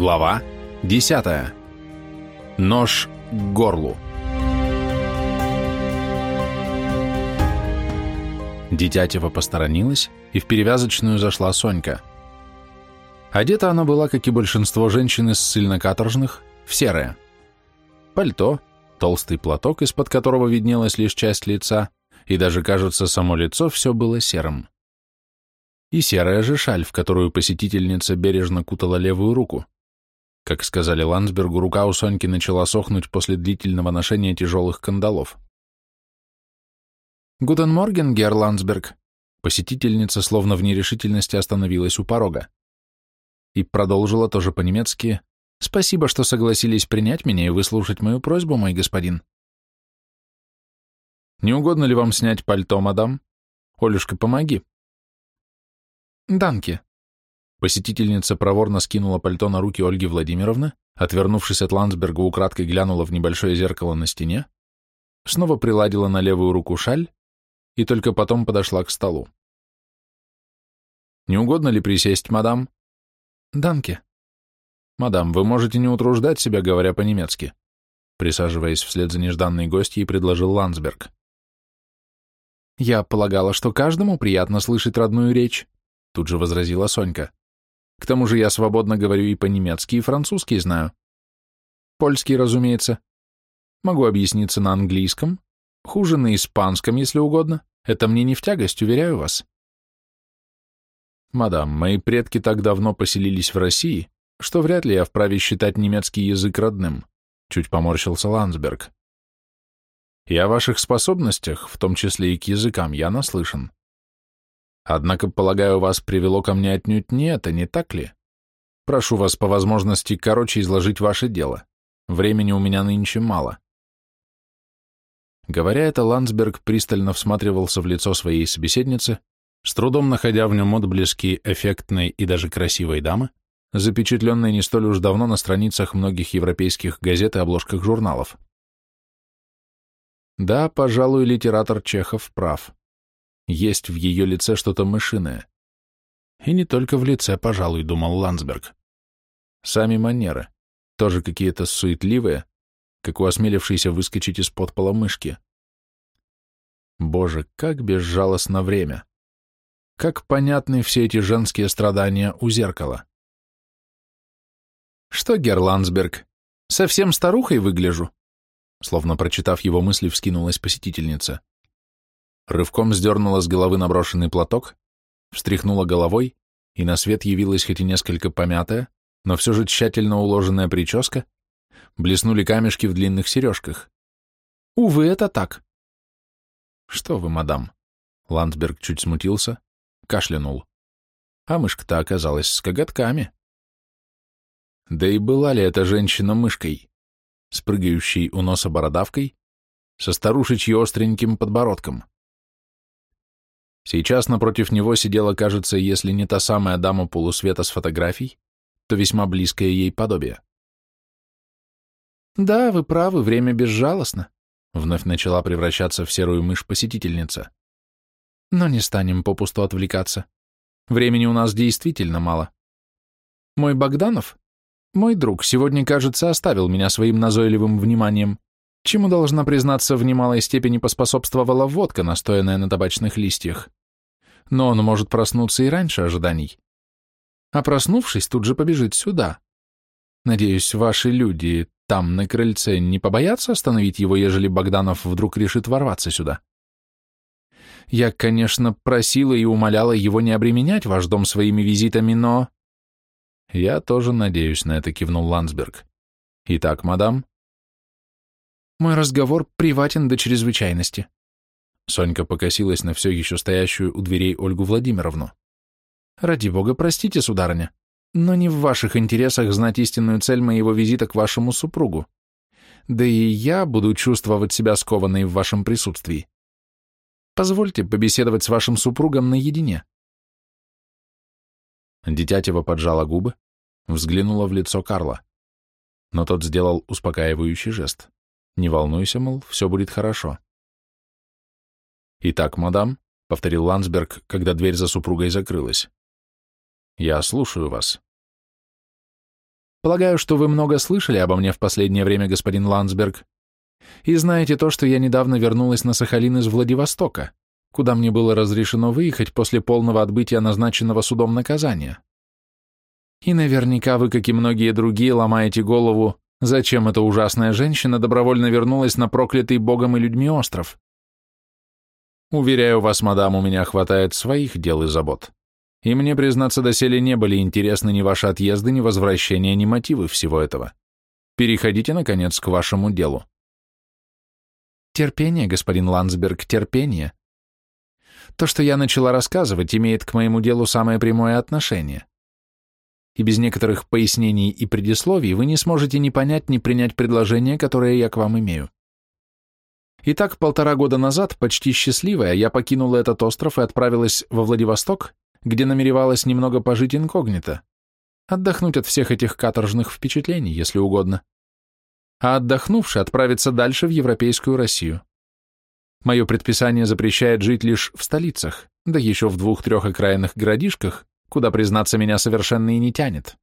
Глава 10. Нож к горлу. Дитятева посторонилась, и в перевязочную зашла Сонька. Одета она была, как и большинство женщин из ссыльно-каторжных, в серое. Пальто, толстый платок, из-под которого виднелась лишь часть лица, и даже, кажется, само лицо все было серым. И серая же шаль, в которую посетительница бережно кутала левую руку. Как сказали Ландсбергу, рука у Соньки начала сохнуть после длительного ношения тяжелых кандалов. «Гутен морген, гер Ландсберг!» Посетительница, словно в нерешительности, остановилась у порога. И продолжила тоже по-немецки. «Спасибо, что согласились принять меня и выслушать мою просьбу, мой господин». «Не угодно ли вам снять пальто, мадам? Олюшка, помоги». «Данки». Посетительница проворно скинула пальто на руки Ольги Владимировны, отвернувшись от Ландсберга, украдкой глянула в небольшое зеркало на стене, снова приладила на левую руку шаль и только потом подошла к столу. «Не угодно ли присесть, мадам?» «Данке». «Мадам, вы можете не утруждать себя, говоря по-немецки», присаживаясь вслед за нежданной гостьей, предложил Ландсберг. «Я полагала, что каждому приятно слышать родную речь», тут же возразила Сонька. «К тому же я свободно говорю и по-немецки, и французский знаю. Польский, разумеется. Могу объясниться на английском, хуже на испанском, если угодно. Это мне не в тягость, уверяю вас. Мадам, мои предки так давно поселились в России, что вряд ли я вправе считать немецкий язык родным, чуть поморщился Ландсберг. И о ваших способностях, в том числе и к языкам, я наслышан. Однако, полагаю, вас привело ко мне отнюдь не это, не так ли? Прошу вас по возможности короче изложить ваше дело. Времени у меня нынче мало. Говоря это, Ландсберг пристально всматривался в лицо своей собеседницы, с трудом находя в нем отблески эффектной и даже красивой дамы, запечатленной не столь уж давно на страницах многих европейских газет и обложках журналов. Да, пожалуй, литератор Чехов прав. Есть в ее лице что-то мышиное. И не только в лице, пожалуй, думал Ландсберг. Сами манеры, тоже какие-то суетливые, как у осмелившейся выскочить из-под пола мышки. Боже, как безжалостно время! Как понятны все эти женские страдания у зеркала! «Что, Герландсберг, совсем старухой выгляжу?» Словно прочитав его мысли, вскинулась посетительница. Рывком сдернула с головы наброшенный платок, встряхнула головой, и на свет явилась хоть и несколько помятая, но все же тщательно уложенная прическа, блеснули камешки в длинных сережках. Увы, это так. Что вы, мадам? Ландсберг чуть смутился, кашлянул. А мышка-то оказалась с коготками. Да и была ли эта женщина мышкой, с прыгающей у носа бородавкой, со старушечьей остреньким подбородком? Сейчас напротив него сидела, кажется, если не та самая дама полусвета с фотографий, то весьма близкое ей подобие. «Да, вы правы, время безжалостно», — вновь начала превращаться в серую мышь посетительница. «Но не станем попусту отвлекаться. Времени у нас действительно мало. Мой Богданов, мой друг, сегодня, кажется, оставил меня своим назойливым вниманием, чему, должна признаться, в немалой степени поспособствовала водка, настоянная на табачных листьях. Но он может проснуться и раньше ожиданий. А проснувшись, тут же побежит сюда. Надеюсь, ваши люди, там, на крыльце, не побоятся остановить его, ежели Богданов вдруг решит ворваться сюда? Я, конечно, просила и умоляла его не обременять ваш дом своими визитами, но... Я тоже надеюсь на это, кивнул Ландсберг. Итак, мадам? Мой разговор приватен до чрезвычайности. Сонька покосилась на все еще стоящую у дверей Ольгу Владимировну. Ради бога, простите, сударыня. Но не в ваших интересах знать истинную цель моего визита к вашему супругу. Да и я буду чувствовать себя скованной в вашем присутствии. Позвольте побеседовать с вашим супругом наедине. Дитятева поджала губы, взглянула в лицо Карла. Но тот сделал успокаивающий жест. Не волнуйся, мол, все будет хорошо. «Итак, мадам», — повторил Ландсберг, когда дверь за супругой закрылась. Я слушаю вас. Полагаю, что вы много слышали обо мне в последнее время, господин Ландсберг, и знаете то, что я недавно вернулась на Сахалин из Владивостока, куда мне было разрешено выехать после полного отбытия назначенного судом наказания. И наверняка вы, как и многие другие, ломаете голову, зачем эта ужасная женщина добровольно вернулась на проклятый Богом и людьми остров. Уверяю вас, мадам, у меня хватает своих дел и забот. И мне, признаться, доселе не были интересны ни ваши отъезды, ни возвращения, ни мотивы всего этого. Переходите, наконец, к вашему делу. Терпение, господин Ландсберг, терпение. То, что я начала рассказывать, имеет к моему делу самое прямое отношение. И без некоторых пояснений и предисловий вы не сможете ни понять, ни принять предложение, которое я к вам имею. Итак, полтора года назад, почти счастливая, я покинула этот остров и отправилась во Владивосток, где намеревалась немного пожить инкогнито, отдохнуть от всех этих каторжных впечатлений, если угодно, а отдохнувши отправиться дальше в Европейскую Россию. Мое предписание запрещает жить лишь в столицах, да еще в двух-трех окраинных городишках, куда, признаться, меня совершенно и не тянет.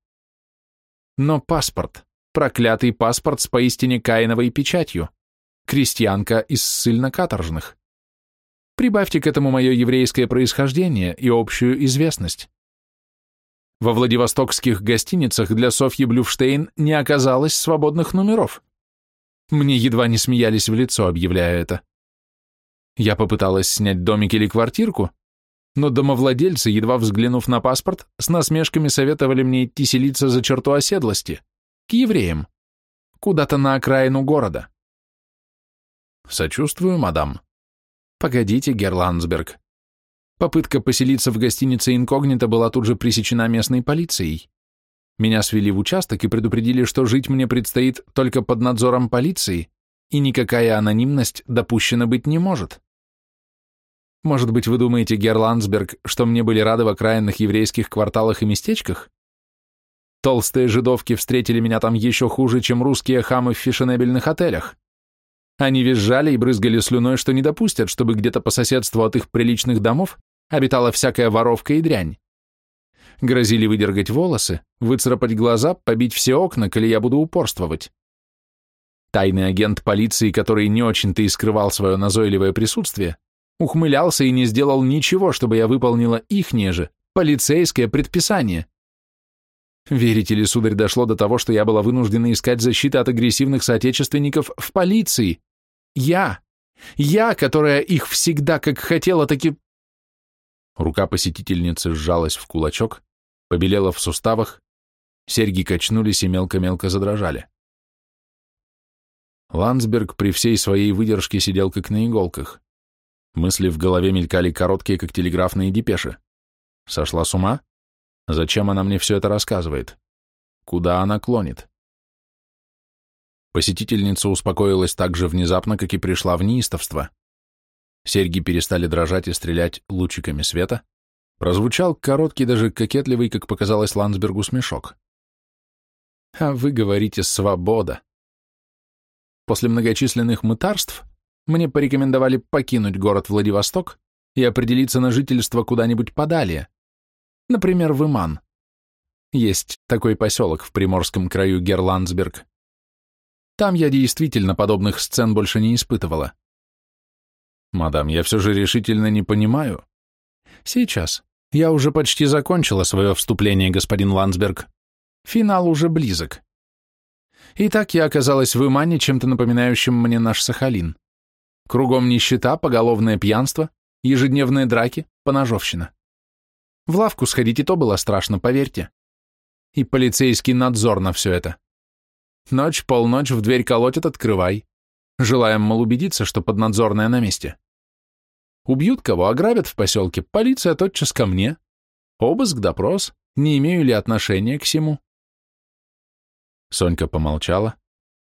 Но паспорт, проклятый паспорт с поистине каиновой печатью, крестьянка из ссыльно-каторжных. Прибавьте к этому мое еврейское происхождение и общую известность. Во владивостокских гостиницах для Софьи Блюфштейн не оказалось свободных номеров. Мне едва не смеялись в лицо, объявляя это. Я попыталась снять домик или квартирку, но домовладельцы, едва взглянув на паспорт, с насмешками советовали мне идти селиться за черту оседлости, к евреям, куда-то на окраину города. Сочувствую, мадам. Погодите, Герландсберг. Попытка поселиться в гостинице инкогнито была тут же пресечена местной полицией. Меня свели в участок и предупредили, что жить мне предстоит только под надзором полиции, и никакая анонимность допущена быть не может. Может быть, вы думаете, Герландсберг, что мне были рады в окраинных еврейских кварталах и местечках? Толстые жидовки встретили меня там еще хуже, чем русские хамы в фешенебельных отелях. Они визжали и брызгали слюной, что не допустят, чтобы где-то по соседству от их приличных домов обитала всякая воровка и дрянь. Грозили выдергать волосы, выцарапать глаза, побить все окна, коли я буду упорствовать. Тайный агент полиции, который не очень-то и скрывал свое назойливое присутствие, ухмылялся и не сделал ничего, чтобы я выполнила ихнее же, полицейское предписание. Верите ли, сударь, дошло до того, что я была вынуждена искать защиты от агрессивных соотечественников в полиции. Я! Я, которая их всегда как хотела, таки... Рука посетительницы сжалась в кулачок, побелела в суставах, серьги качнулись и мелко-мелко задрожали. Ландсберг при всей своей выдержке сидел как на иголках. Мысли в голове мелькали короткие, как телеграфные депеши. Сошла с ума? Зачем она мне все это рассказывает? Куда она клонит? Посетительница успокоилась так же внезапно, как и пришла в неистовство. Серьги перестали дрожать и стрелять лучиками света. Прозвучал короткий, даже кокетливый, как показалось Ландсбергу, смешок. «А вы говорите «свобода». После многочисленных мытарств мне порекомендовали покинуть город Владивосток и определиться на жительство куда-нибудь подалее, например, в Иман. Есть такой поселок в приморском краю Герландсберг. Там я действительно подобных сцен больше не испытывала. Мадам, я все же решительно не понимаю. Сейчас. Я уже почти закончила свое вступление, господин Ландсберг. Финал уже близок. Итак, я оказалась в Имане, чем-то напоминающим мне наш Сахалин. Кругом нищета, поголовное пьянство, ежедневные драки, поножовщина. В лавку сходить и то было страшно, поверьте. И полицейский надзор на все это. Ночь, полночь, в дверь колотят, открывай. Желаем, мол, убедиться, что поднадзорная на месте. Убьют кого, ограбят в поселке, полиция тотчас ко мне. Обыск, допрос, не имею ли отношения к всему. Сонька помолчала,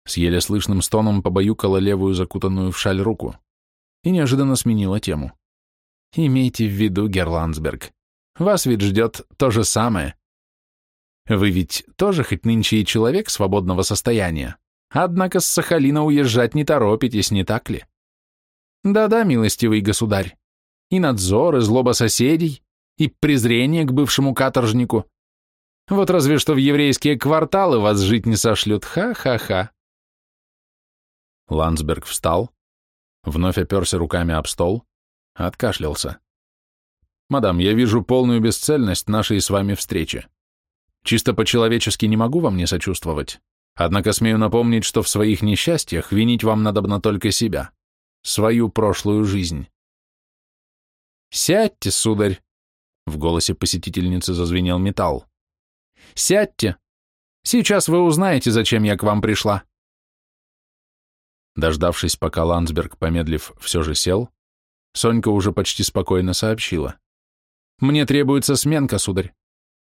с еле слышным стоном побаюкала левую закутанную в шаль руку и неожиданно сменила тему. «Имейте в виду, Герландсберг, вас ведь ждет то же самое. Вы ведь тоже хоть нынче и человек свободного состояния, однако с Сахалина уезжать не торопитесь, не так ли? Да-да, милостивый государь, и надзор, и злоба соседей, и презрение к бывшему каторжнику, Вот разве что в еврейские кварталы вас жить не сошлют. Ха-ха-ха. Ландсберг встал, вновь оперся руками об стол, откашлялся. «Мадам, я вижу полную бесцельность нашей с вами встречи. Чисто по-человечески не могу вам не сочувствовать, однако смею напомнить, что в своих несчастьях винить вам надобно только себя, свою прошлую жизнь». «Сядьте, сударь!» — в голосе посетительницы зазвенел металл. «Сядьте! Сейчас вы узнаете, зачем я к вам пришла». Дождавшись, пока Ландсберг, помедлив, все же сел, Сонька уже почти спокойно сообщила. «Мне требуется сменка, сударь.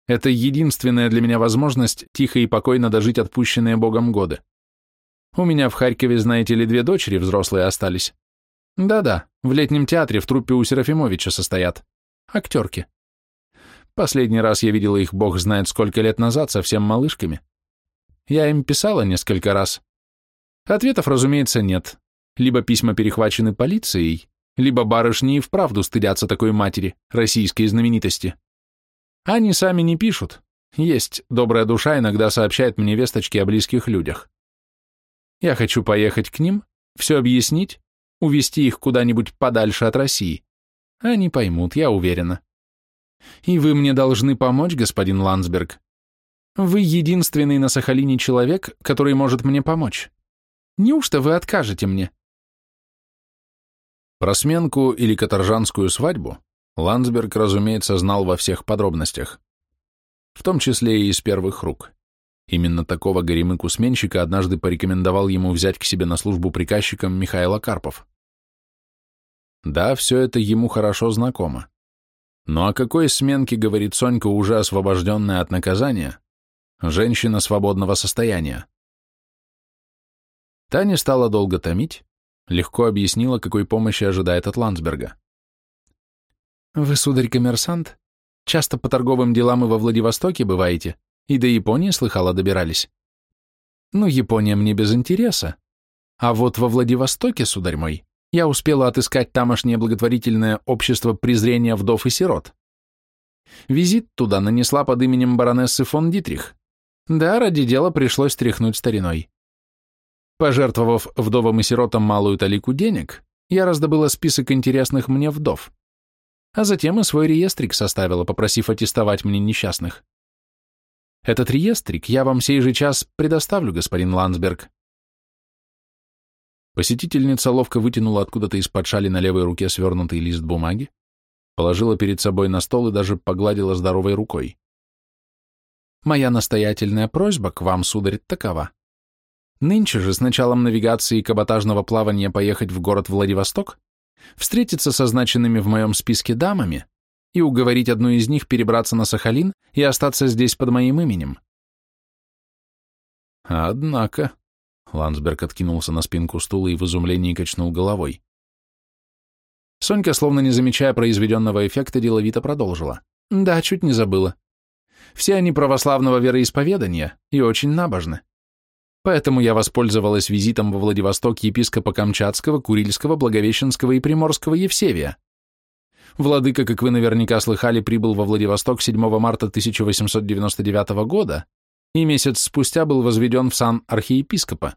Это единственная для меня возможность тихо и покойно дожить отпущенные Богом годы. У меня в Харькове, знаете ли, две дочери взрослые остались. Да-да, в летнем театре в труппе у Серафимовича состоят. Актерки. Последний раз я видела их, бог знает сколько лет назад, совсем малышками. Я им писала несколько раз, Ответов, разумеется, нет. Либо письма перехвачены полицией, либо барышни и вправду стыдятся такой матери, российской знаменитости. Они сами не пишут. Есть добрая душа, иногда сообщает мне весточки о близких людях. Я хочу поехать к ним, все объяснить, увести их куда-нибудь подальше от России. Они поймут, я уверена. И вы мне должны помочь, господин Ландсберг. Вы единственный на Сахалине человек, который может мне помочь. Неужто вы откажете мне?» Про сменку или каторжанскую свадьбу Ландсберг, разумеется, знал во всех подробностях, в том числе и из первых рук. Именно такого горемыку-сменщика однажды порекомендовал ему взять к себе на службу приказчиком Михаила Карпов. Да, все это ему хорошо знакомо. Но о какой сменке говорит Сонька, уже освобожденная от наказания, женщина свободного состояния? Таня стала долго томить, легко объяснила, какой помощи ожидает от Ландсберга. «Вы, сударь, коммерсант? Часто по торговым делам и во Владивостоке бываете, и до Японии, слыхала, добирались. Ну, Япония мне без интереса. А вот во Владивостоке, сударь мой, я успела отыскать тамошнее благотворительное общество презрения вдов и сирот. Визит туда нанесла под именем баронессы фон Дитрих. Да, ради дела пришлось тряхнуть стариной. Пожертвовав вдовам и сиротам малую талику денег, я раздобыла список интересных мне вдов, а затем и свой реестрик составила, попросив аттестовать мне несчастных. Этот реестрик я вам сей же час предоставлю, господин Ландсберг. Посетительница ловко вытянула откуда-то из-под шали на левой руке свернутый лист бумаги, положила перед собой на стол и даже погладила здоровой рукой. Моя настоятельная просьба к вам, сударь, такова. Нынче же с началом навигации и каботажного плавания поехать в город Владивосток, встретиться со значенными в моем списке дамами и уговорить одну из них перебраться на Сахалин и остаться здесь под моим именем. Однако, Ландсберг откинулся на спинку стула и в изумлении качнул головой. Сонька, словно не замечая произведенного эффекта, деловито продолжила. Да, чуть не забыла. Все они православного вероисповедания и очень набожны. Поэтому я воспользовалась визитом во Владивосток епископа Камчатского, Курильского, Благовещенского и Приморского Евсевия. Владыка, как вы наверняка слыхали, прибыл во Владивосток 7 марта 1899 года и месяц спустя был возведен в сан архиепископа.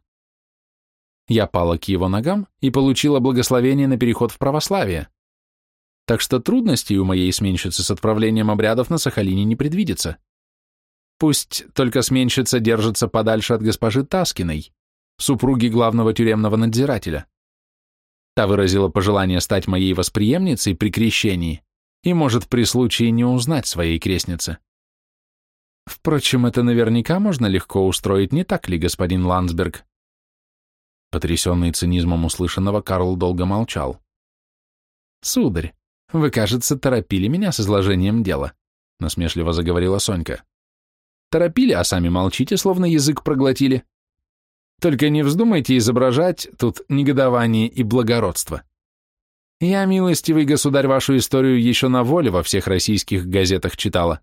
Я пала к его ногам и получила благословение на переход в православие. Так что трудностей у моей сменщицы с отправлением обрядов на Сахалине не предвидится. Пусть только сменщица держится подальше от госпожи Таскиной, супруги главного тюремного надзирателя. Та выразила пожелание стать моей восприемницей при крещении и может при случае не узнать своей крестницы. Впрочем, это наверняка можно легко устроить, не так ли, господин Ландсберг? Потрясенный цинизмом услышанного, Карл долго молчал. «Сударь, вы, кажется, торопили меня с изложением дела», — насмешливо заговорила Сонька. Торопили, а сами молчите, словно язык проглотили. Только не вздумайте изображать тут негодование и благородство. Я, милостивый государь, вашу историю еще на воле во всех российских газетах читала.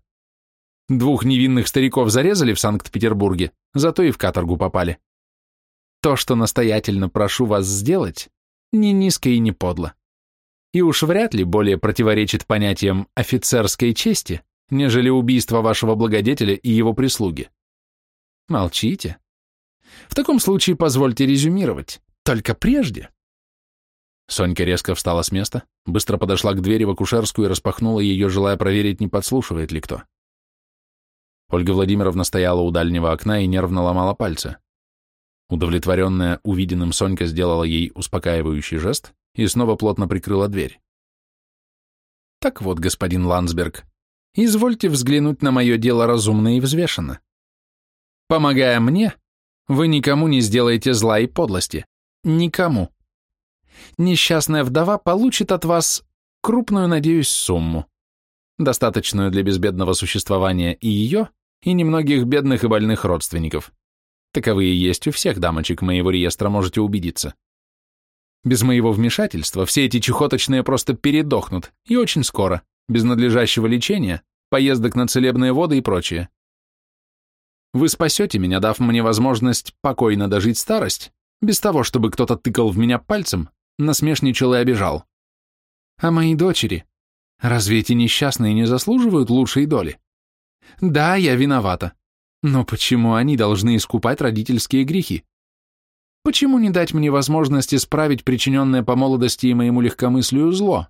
Двух невинных стариков зарезали в Санкт-Петербурге, зато и в каторгу попали. То, что настоятельно прошу вас сделать, не низко и не подло. И уж вряд ли более противоречит понятиям офицерской чести, нежели убийство вашего благодетеля и его прислуги. Молчите. В таком случае позвольте резюмировать. Только прежде. Сонька резко встала с места, быстро подошла к двери в акушерскую и распахнула ее, желая проверить, не подслушивает ли кто. Ольга Владимировна стояла у дальнего окна и нервно ломала пальцы. Удовлетворенная увиденным, Сонька сделала ей успокаивающий жест и снова плотно прикрыла дверь. «Так вот, господин Ландсберг, извольте взглянуть на мое дело разумно и взвешенно. Помогая мне, вы никому не сделаете зла и подлости. Никому. Несчастная вдова получит от вас крупную, надеюсь, сумму, достаточную для безбедного существования и ее, и немногих бедных и больных родственников. Таковые есть у всех дамочек моего реестра, можете убедиться. Без моего вмешательства все эти чехоточные просто передохнут, и очень скоро, без надлежащего лечения, поездок на целебные воды и прочее. Вы спасете меня, дав мне возможность покойно дожить старость, без того, чтобы кто-то тыкал в меня пальцем, насмешничал и обижал. А мои дочери, разве эти несчастные не заслуживают лучшей доли? Да, я виновата. Но почему они должны искупать родительские грехи? Почему не дать мне возможность исправить причиненное по молодости и моему легкомыслию зло?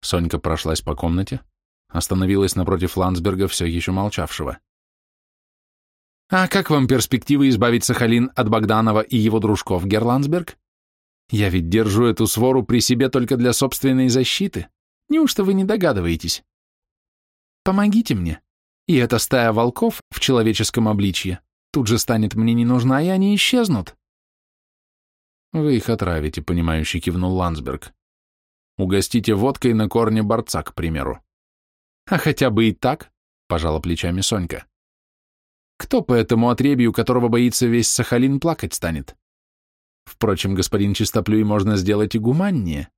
Сонька прошлась по комнате, остановилась напротив Ландсберга, все еще молчавшего. «А как вам перспективы избавить Сахалин от Богданова и его дружков, Герландсберг? Я ведь держу эту свору при себе только для собственной защиты. Неужто вы не догадываетесь? Помогите мне, и эта стая волков в человеческом обличье тут же станет мне не нужна, и они исчезнут. Вы их отравите, понимающий кивнул Ландсберг. Угостите водкой на корне борца, к примеру. А хотя бы и так, пожала плечами Сонька. Кто по этому отребью, которого боится весь Сахалин, плакать станет? Впрочем, господин Чистоплюй можно сделать и гуманнее.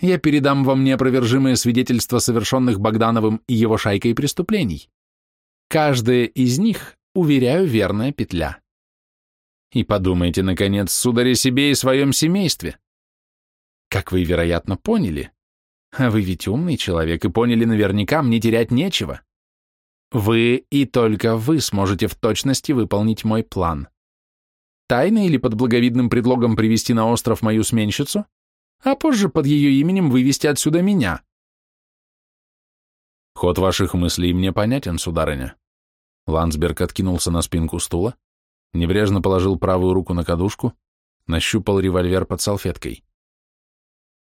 Я передам вам неопровержимые свидетельства совершенных Богдановым и его шайкой преступлений. Каждая из них, уверяю, верная петля. И подумайте, наконец, сударь, о себе и своем семействе. Как вы, вероятно, поняли, а вы ведь умный человек и поняли наверняка, мне терять нечего. Вы и только вы сможете в точности выполнить мой план. Тайно или под благовидным предлогом привести на остров мою сменщицу, а позже под ее именем вывести отсюда меня. Ход ваших мыслей мне понятен, сударыня. Ландсберг откинулся на спинку стула, небрежно положил правую руку на кадушку, нащупал револьвер под салфеткой.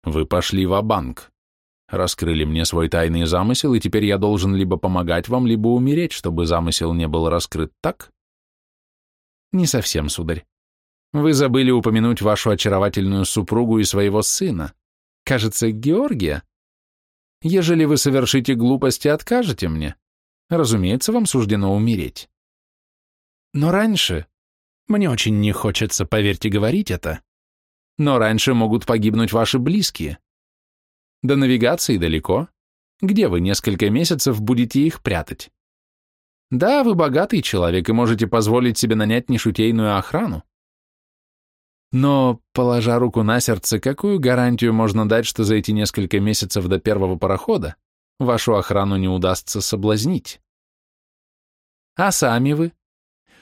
Вы пошли в банк раскрыли мне свой тайный замысел, и теперь я должен либо помогать вам, либо умереть, чтобы замысел не был раскрыт, так? Не совсем, сударь. Вы забыли упомянуть вашу очаровательную супругу и своего сына. Кажется, Георгия. Ежели вы совершите глупость и откажете мне, разумеется, вам суждено умереть. Но раньше, мне очень не хочется, поверьте, говорить это, но раньше могут погибнуть ваши близкие. До навигации далеко. Где вы несколько месяцев будете их прятать? Да, вы богатый человек и можете позволить себе нанять нешутейную охрану. Но, положа руку на сердце, какую гарантию можно дать, что за эти несколько месяцев до первого парохода вашу охрану не удастся соблазнить? А сами вы?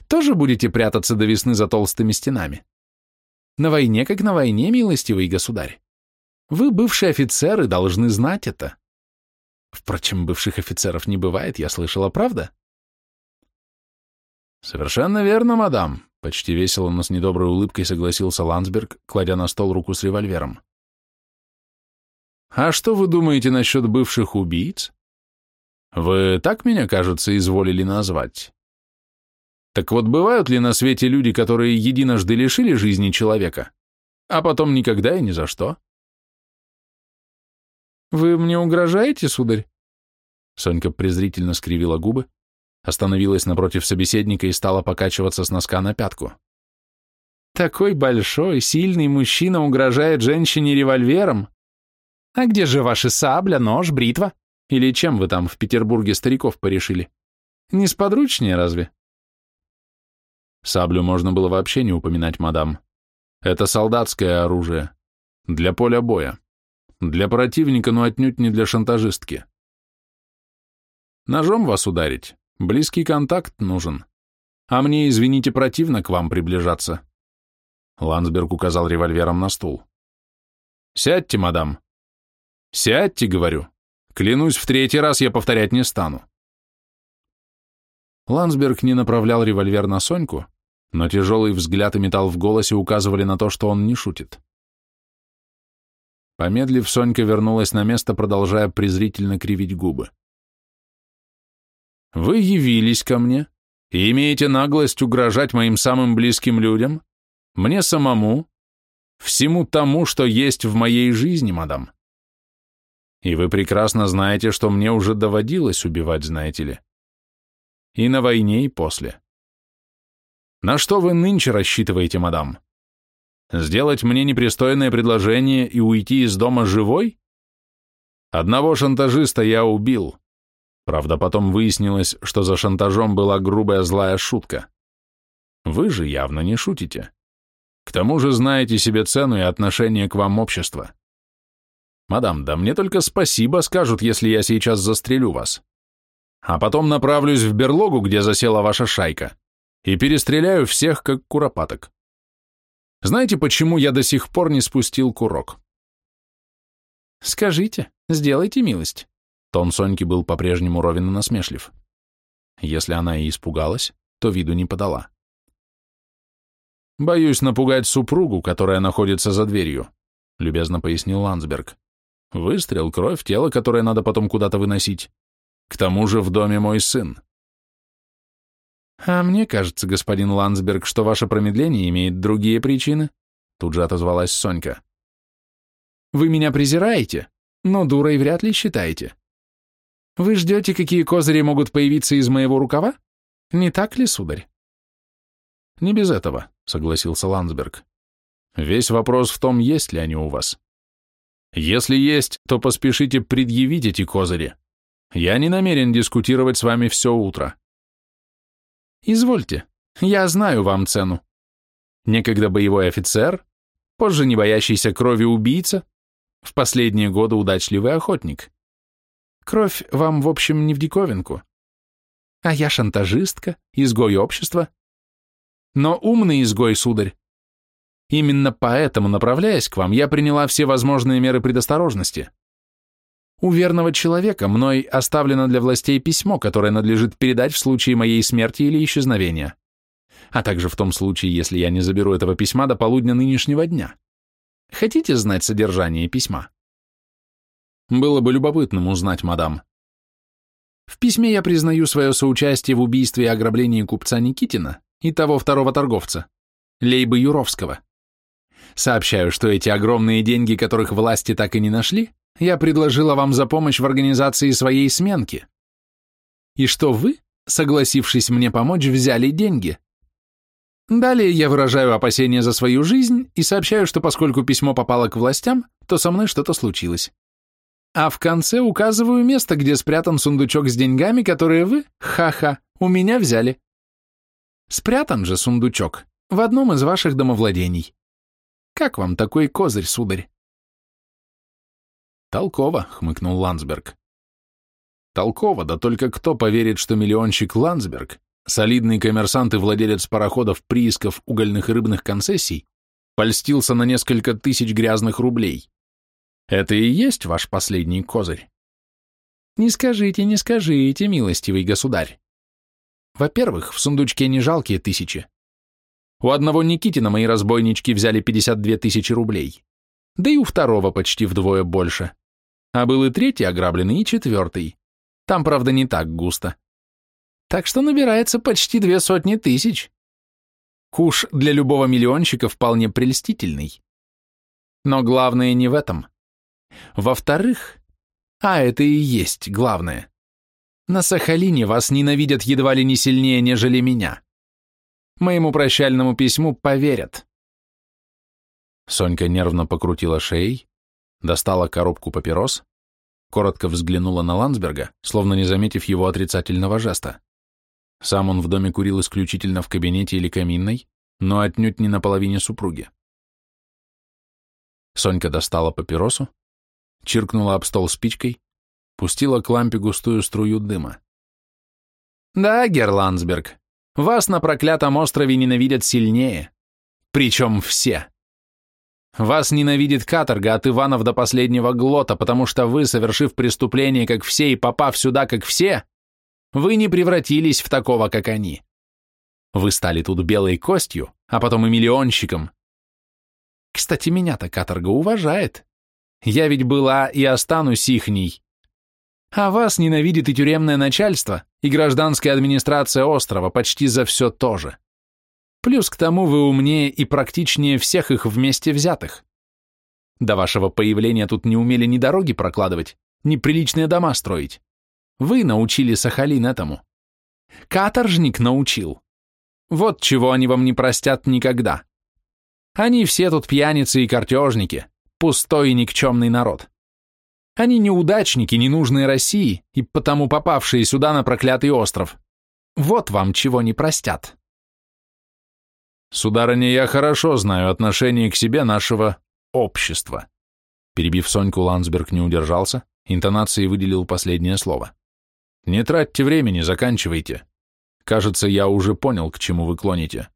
Тоже будете прятаться до весны за толстыми стенами? На войне как на войне, милостивый государь. Вы, бывшие офицеры, должны знать это. Впрочем, бывших офицеров не бывает, я слышала, правда? Совершенно верно, мадам, Почти весело, но с недоброй улыбкой согласился Ландсберг, кладя на стол руку с револьвером. «А что вы думаете насчет бывших убийц? Вы так меня, кажется, изволили назвать. Так вот, бывают ли на свете люди, которые единожды лишили жизни человека, а потом никогда и ни за что?» «Вы мне угрожаете, сударь?» Сонька презрительно скривила губы, остановилась напротив собеседника и стала покачиваться с носка на пятку. «Такой большой, сильный мужчина угрожает женщине револьвером? А где же ваши сабля, нож, бритва? Или чем вы там в Петербурге стариков порешили? Не сподручнее разве?» Саблю можно было вообще не упоминать, мадам. Это солдатское оружие. Для поля боя. Для противника, но отнюдь не для шантажистки. Ножом вас ударить? Близкий контакт нужен. А мне, извините, противно к вам приближаться. Ландсберг указал револьвером на стул. Сядьте, мадам. Сядьте, говорю. Клянусь, в третий раз я повторять не стану. Ландсберг не направлял револьвер на Соньку, но тяжелый взгляд и металл в голосе указывали на то, что он не шутит. Помедлив, Сонька вернулась на место, продолжая презрительно кривить губы. «Вы явились ко мне и имеете наглость угрожать моим самым близким людям, мне самому, всему тому, что есть в моей жизни, мадам. И вы прекрасно знаете, что мне уже доводилось убивать, знаете ли. И на войне, и после. На что вы нынче рассчитываете, мадам? Сделать мне непристойное предложение и уйти из дома живой? Одного шантажиста я убил. Правда, потом выяснилось, что за шантажом была грубая злая шутка. Вы же явно не шутите. К тому же знаете себе цену и отношение к вам общества. Мадам, да мне только спасибо скажут, если я сейчас застрелю вас. А потом направлюсь в берлогу, где засела ваша шайка, и перестреляю всех, как куропаток. Знаете, почему я до сих пор не спустил курок? Скажите, сделайте милость. Тон Соньки был по-прежнему ровен и насмешлив. Если она и испугалась, то виду не подала. «Боюсь напугать супругу, которая находится за дверью», — любезно пояснил Ландсберг. «Выстрел, кровь, тело, которое надо потом куда-то выносить. К тому же в доме мой сын». «А мне кажется, господин Ландсберг, что ваше промедление имеет другие причины», — тут же отозвалась Сонька. «Вы меня презираете, но дурой вряд ли считаете. Вы ждете, какие козыри могут появиться из моего рукава? Не так ли, сударь?» «Не без этого», — согласился Ландсберг. «Весь вопрос в том, есть ли они у вас. Если есть, то поспешите предъявить эти козыри. Я не намерен дискутировать с вами все утро». «Извольте, я знаю вам цену. Некогда боевой офицер, позже не боящийся крови убийца, в последние годы удачливый охотник. Кровь вам, в общем, не в диковинку. А я шантажистка, изгой общества, но умный изгой, сударь. Именно поэтому, направляясь к вам, я приняла все возможные меры предосторожности. У верного человека мной оставлено для властей письмо, которое надлежит передать в случае моей смерти или исчезновения, а также в том случае, если я не заберу этого письма до полудня нынешнего дня. Хотите знать содержание письма? Было бы любопытным узнать, мадам. В письме я признаю свое соучастие в убийстве и ограблении купца Никитина и того второго торговца, Лейбы Юровского. Сообщаю, что эти огромные деньги, которых власти так и не нашли, я предложила вам за помощь в организации своей сменки. И что вы, согласившись мне помочь, взяли деньги. Далее я выражаю опасения за свою жизнь и сообщаю, что поскольку письмо попало к властям, то со мной что-то случилось. А в конце указываю место, где спрятан сундучок с деньгами, которые вы, ха-ха, у меня взяли. Спрятан же сундучок в одном из ваших домовладений. Как вам такой козырь, сударь? Толково, хмыкнул Ландсберг. Толково, да только кто поверит, что миллионщик Ландсберг, солидный коммерсант и владелец пароходов, приисков, угольных и рыбных концессий, польстился на несколько тысяч грязных рублей. Это и есть ваш последний козырь? Не скажите, не скажите, милостивый государь. Во-первых, в сундучке не жалкие тысячи. У одного Никитина мои разбойнички взяли 52 тысячи рублей. Да и у второго почти вдвое больше. А был и третий ограбленный, и четвертый. Там, правда, не так густо. Так что набирается почти две сотни тысяч. Куш для любого миллионщика вполне прельстительный. Но главное не в этом. Во-вторых, а это и есть главное, на Сахалине вас ненавидят едва ли не сильнее, нежели меня. Моему прощальному письму поверят. Сонька нервно покрутила шеей, достала коробку папирос, коротко взглянула на Ландсберга, словно не заметив его отрицательного жеста. Сам он в доме курил исключительно в кабинете или каминной, но отнюдь не на половине супруги. Сонька достала папиросу, чиркнула об стол спичкой, пустила к лампе густую струю дыма. Да, Герландсберг, вас на проклятом острове ненавидят сильнее. Причем все. Вас ненавидит каторга от Иванов до последнего глота, потому что вы, совершив преступление, как все, и попав сюда, как все, вы не превратились в такого, как они. Вы стали тут белой костью, а потом и миллионщиком. Кстати, меня-то каторга уважает. Я ведь была и останусь ихней. А вас ненавидит и тюремное начальство, и гражданская администрация острова почти за все то же. Плюс к тому вы умнее и практичнее всех их вместе взятых. До вашего появления тут не умели ни дороги прокладывать, ни приличные дома строить. Вы научили Сахалин этому. Каторжник научил. Вот чего они вам не простят никогда. Они все тут пьяницы и картежники, пустой и никчемный народ. Они неудачники, ненужные России, и потому попавшие сюда на проклятый остров. Вот вам чего не простят. Сударыня, я хорошо знаю отношение к себе нашего общества. Перебив Соньку, Ландсберг не удержался, интонацией выделил последнее слово. Не тратьте времени, заканчивайте. Кажется, я уже понял, к чему вы клоните.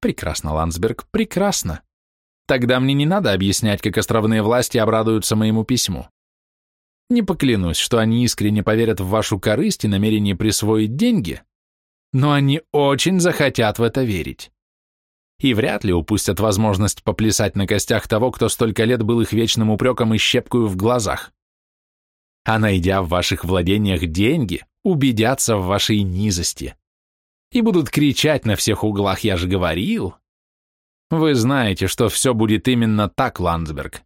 Прекрасно, Ландсберг, прекрасно. Тогда мне не надо объяснять, как островные власти обрадуются моему письму. Не поклянусь, что они искренне поверят в вашу корысть и намерение присвоить деньги, но они очень захотят в это верить. И вряд ли упустят возможность поплясать на костях того, кто столько лет был их вечным упреком и щепкою в глазах. А найдя в ваших владениях деньги, убедятся в вашей низости. И будут кричать на всех углах «Я же говорил!» Вы знаете, что все будет именно так, Ландсберг.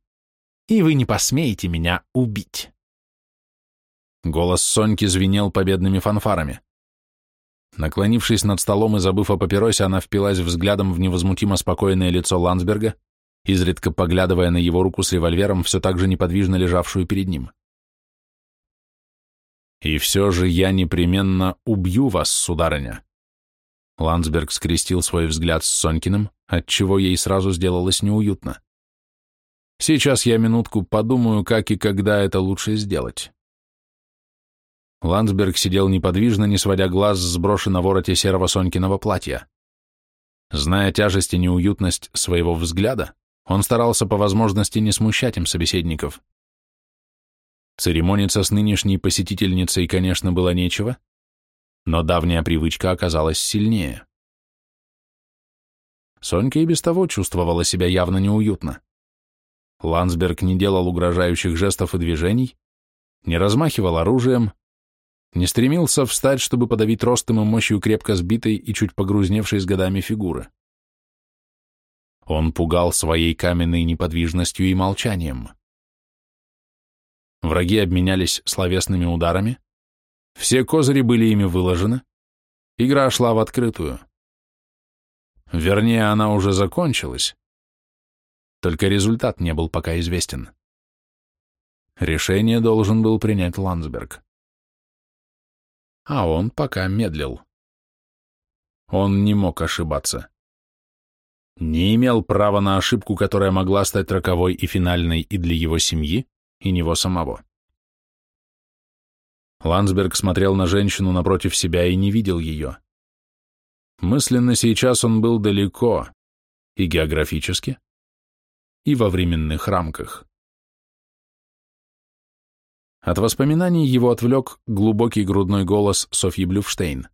И вы не посмеете меня убить. Голос Соньки звенел победными фанфарами. Наклонившись над столом и забыв о папиросе, она впилась взглядом в невозмутимо спокойное лицо Ландсберга, изредка поглядывая на его руку с револьвером, все так же неподвижно лежавшую перед ним. «И все же я непременно убью вас, сударыня», Ландсберг скрестил свой взгляд с Сонькиным, отчего ей сразу сделалось неуютно. Сейчас я минутку подумаю, как и когда это лучше сделать. Ландсберг сидел неподвижно, не сводя глаз с броши на вороте серого Сонькиного платья. Зная тяжесть и неуютность своего взгляда, он старался по возможности не смущать им собеседников. Церемониться с нынешней посетительницей, конечно, было нечего, но давняя привычка оказалась сильнее. Сонька и без того чувствовала себя явно неуютно. Ландсберг не делал угрожающих жестов и движений, не размахивал оружием, не стремился встать, чтобы подавить ростом и мощью крепко сбитой и чуть погрузневшей с годами фигуры. Он пугал своей каменной неподвижностью и молчанием. Враги обменялись словесными ударами, все козыри были ими выложены. Игра шла в открытую. Вернее, она уже закончилась. Только результат не был пока известен. Решение должен был принять Ландсберг. А он пока медлил. Он не мог ошибаться. Не имел права на ошибку, которая могла стать роковой и финальной и для его семьи, и него самого. Ландсберг смотрел на женщину напротив себя и не видел ее. Мысленно сейчас он был далеко, и географически, и во временных рамках. От воспоминаний его отвлек глубокий грудной голос Софьи Блюфштейн.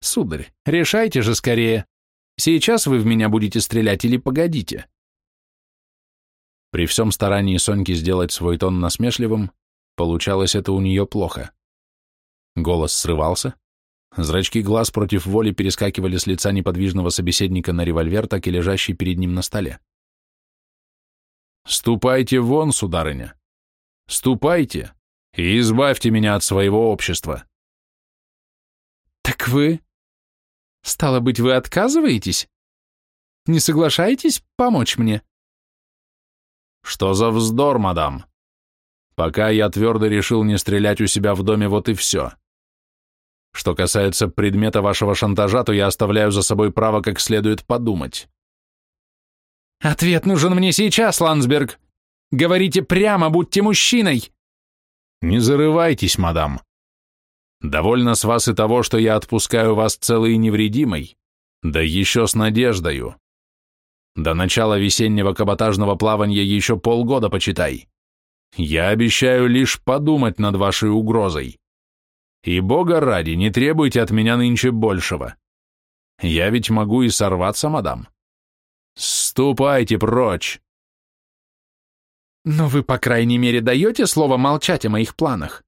«Сударь, решайте же скорее, сейчас вы в меня будете стрелять или погодите?» При всем старании Соньки сделать свой тон насмешливым, Получалось это у нее плохо. Голос срывался, зрачки глаз против воли перескакивали с лица неподвижного собеседника на револьвер, так и лежащий перед ним на столе. «Ступайте вон, сударыня! Ступайте и избавьте меня от своего общества!» «Так вы... Стало быть, вы отказываетесь? Не соглашаетесь помочь мне?» «Что за вздор, мадам? Пока я твердо решил не стрелять у себя в доме, вот и все. Что касается предмета вашего шантажа, то я оставляю за собой право как следует подумать. Ответ нужен мне сейчас, Ландсберг. Говорите прямо, будьте мужчиной. Не зарывайтесь, мадам. Довольно с вас и того, что я отпускаю вас целой и невредимой, да еще с надеждою. До начала весеннего каботажного плавания еще полгода почитай. Я обещаю лишь подумать над вашей угрозой. И бога ради, не требуйте от меня нынче большего. Я ведь могу и сорваться, мадам. Ступайте прочь. Но вы, по крайней мере, даете слово молчать о моих планах.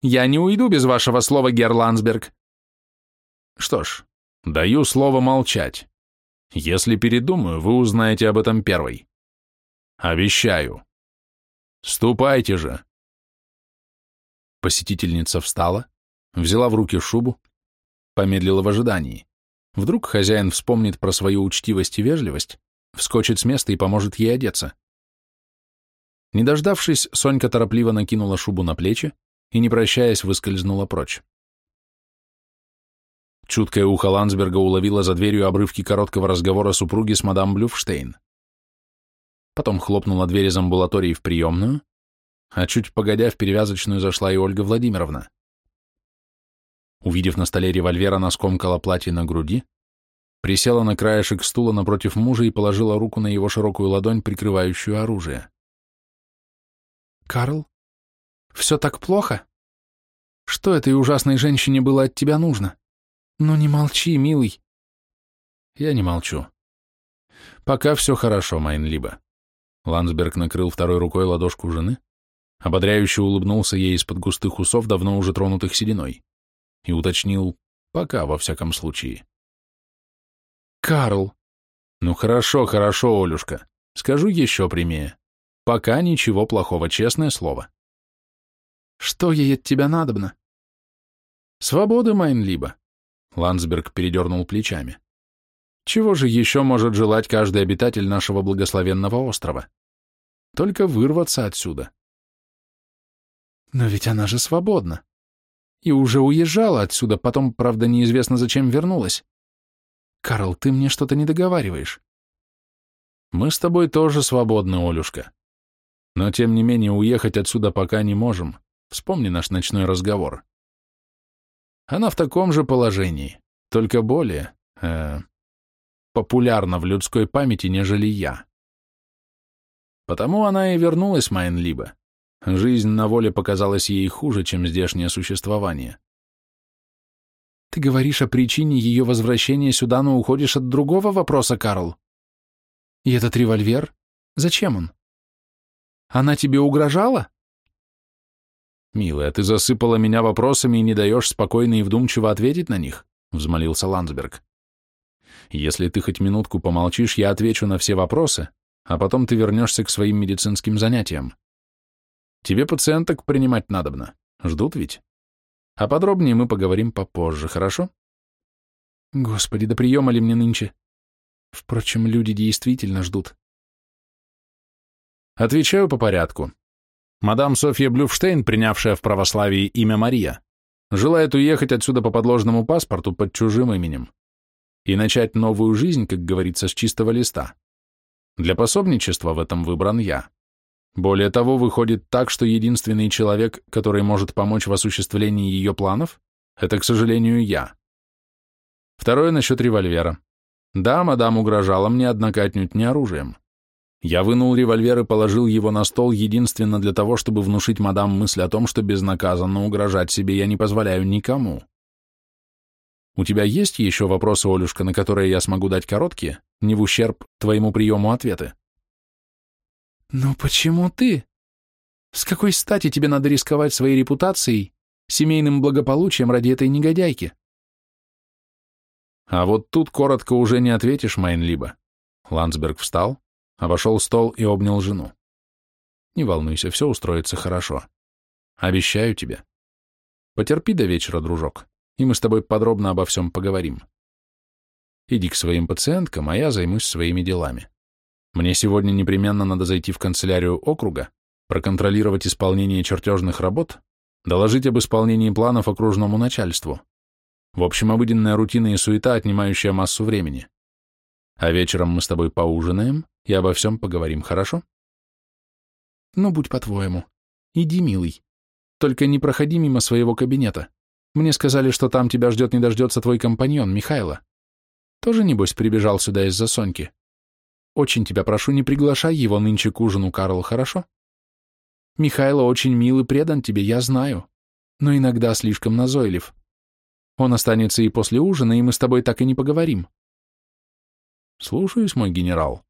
Я не уйду без вашего слова, Герр Ландсберг. Что ж, даю слово молчать. Если передумаю, вы узнаете об этом первой. Обещаю. Ступайте же. Посетительница встала, взяла в руки шубу, помедлила в ожидании. Вдруг хозяин вспомнит про свою учтивость и вежливость, вскочит с места и поможет ей одеться. Не дождавшись, Сонька торопливо накинула шубу на плечи и, не прощаясь, выскользнула прочь. Чуткое ухо Ландсберга уловило за дверью обрывки короткого разговора супруги с мадам Блюфштейн. Потом хлопнула дверь из амбулатории в приемную, а чуть погодя в перевязочную зашла и Ольга Владимировна. Увидев на столе револьвер, она скомкала платье на груди, присела на краешек стула напротив мужа и положила руку на его широкую ладонь, прикрывающую оружие. «Карл, все так плохо? Что этой ужасной женщине было от тебя нужно? Ну не молчи, милый». «Я не молчу. Пока все хорошо, Майнлиба». Ландсберг накрыл второй рукой ладошку жены, ободряюще улыбнулся ей из-под густых усов, давно уже тронутых сединой и уточнил «пока, во всяком случае». «Карл!» «Ну хорошо, хорошо, Олюшка. Скажу еще прямее. Пока ничего плохого, честное слово». «Что ей от тебя надобно?» «Свободы, Майнлиба», — Ландсберг передернул плечами. «Чего же еще может желать каждый обитатель нашего благословенного острова? Только вырваться отсюда». «Но ведь она же свободна», и уже уезжала отсюда, потом, правда, неизвестно зачем вернулась. Карл, ты мне что-то не договариваешь. Мы с тобой тоже свободны, Олюшка. Но, тем не менее, уехать отсюда пока не можем. Вспомни наш ночной разговор. Она в таком же положении, только более э, популярна в людской памяти, нежели я. Потому она и вернулась, Майнлиба. Жизнь на воле показалась ей хуже, чем здешнее существование. Ты говоришь о причине ее возвращения сюда, но уходишь от другого вопроса, Карл. И этот револьвер? Зачем он? Она тебе угрожала? Милая, ты засыпала меня вопросами и не даешь спокойно и вдумчиво ответить на них, взмолился Ландсберг. Если ты хоть минутку помолчишь, я отвечу на все вопросы, а потом ты вернешься к своим медицинским занятиям. Тебе пациенток принимать надобно. Ждут ведь? А подробнее мы поговорим попозже, хорошо? Господи, да приема ли мне нынче? Впрочем, люди действительно ждут. Отвечаю по порядку. Мадам Софья Блюфштейн, принявшая в православии имя Мария, желает уехать отсюда по подложному паспорту под чужим именем и начать новую жизнь, как говорится, с чистого листа. Для пособничества в этом выбран я. Более того, выходит так, что единственный человек, который может помочь в осуществлении ее планов, это, к сожалению, я. Второе насчет револьвера. Да, мадам угрожала мне, однако отнюдь не оружием. Я вынул револьвер и положил его на стол единственно для того, чтобы внушить мадам мысль о том, что безнаказанно угрожать себе я не позволяю никому. У тебя есть еще вопросы, Олюшка, на которые я смогу дать короткие, не в ущерб твоему приему ответы? «Но почему ты? С какой стати тебе надо рисковать своей репутацией, семейным благополучием ради этой негодяйки?» «А вот тут коротко уже не ответишь, Майнлиба». Ландсберг встал, обошел стол и обнял жену. «Не волнуйся, все устроится хорошо. Обещаю тебе. Потерпи до вечера, дружок, и мы с тобой подробно обо всем поговорим. Иди к своим пациенткам, а я займусь своими делами». Мне сегодня непременно надо зайти в канцелярию округа, проконтролировать исполнение чертежных работ, доложить об исполнении планов окружному начальству. В общем, обыденная рутина и суета, отнимающая массу времени. А вечером мы с тобой поужинаем и обо всем поговорим, хорошо? Ну, будь по-твоему. Иди, милый. Только не проходи мимо своего кабинета. Мне сказали, что там тебя ждет не дождется твой компаньон, Михайло. Тоже, небось, прибежал сюда из-за Соньки. Очень тебя прошу, не приглашай его нынче к ужину, Карл, хорошо? Михайло очень мил и предан тебе, я знаю, но иногда слишком назойлив. Он останется и после ужина, и мы с тобой так и не поговорим. Слушаюсь, мой генерал.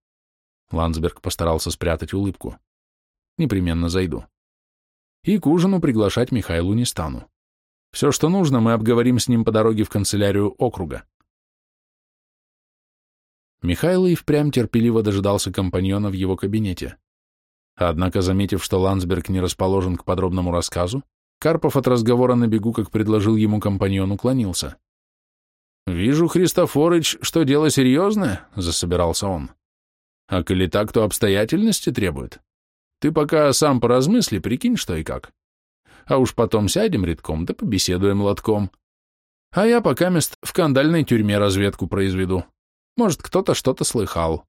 Ландсберг постарался спрятать улыбку. Непременно зайду. И к ужину приглашать Михайлу не стану. Все, что нужно, мы обговорим с ним по дороге в канцелярию округа. Михайло и впрямь терпеливо дожидался компаньона в его кабинете. Однако, заметив, что Ландсберг не расположен к подробному рассказу, Карпов от разговора на бегу, как предложил ему компаньон, уклонился. «Вижу, Христофорыч, что дело серьезное», — засобирался он. «А коли так, то обстоятельности требуют. Ты пока сам поразмысли, прикинь, что и как. А уж потом сядем редком, да побеседуем лотком. А я пока мест в кандальной тюрьме разведку произведу. Может, кто-то что-то слыхал».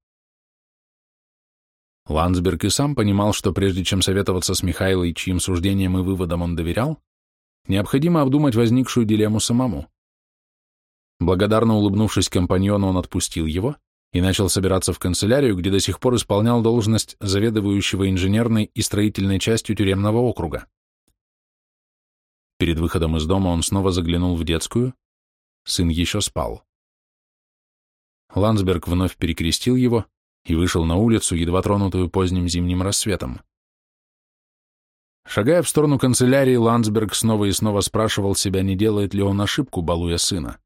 Ландсберг и сам понимал, что прежде чем советоваться с Михайлой, чьим суждением и выводом он доверял, необходимо обдумать возникшую дилемму самому. Благодарно улыбнувшись компаньону, он отпустил его и начал собираться в канцелярию, где до сих пор исполнял должность заведующего инженерной и строительной частью тюремного округа. Перед выходом из дома он снова заглянул в детскую. Сын еще спал. Ландсберг вновь перекрестил его и вышел на улицу, едва тронутую поздним зимним рассветом. Шагая в сторону канцелярии, Ландсберг снова и снова спрашивал себя, не делает ли он ошибку, балуя сына.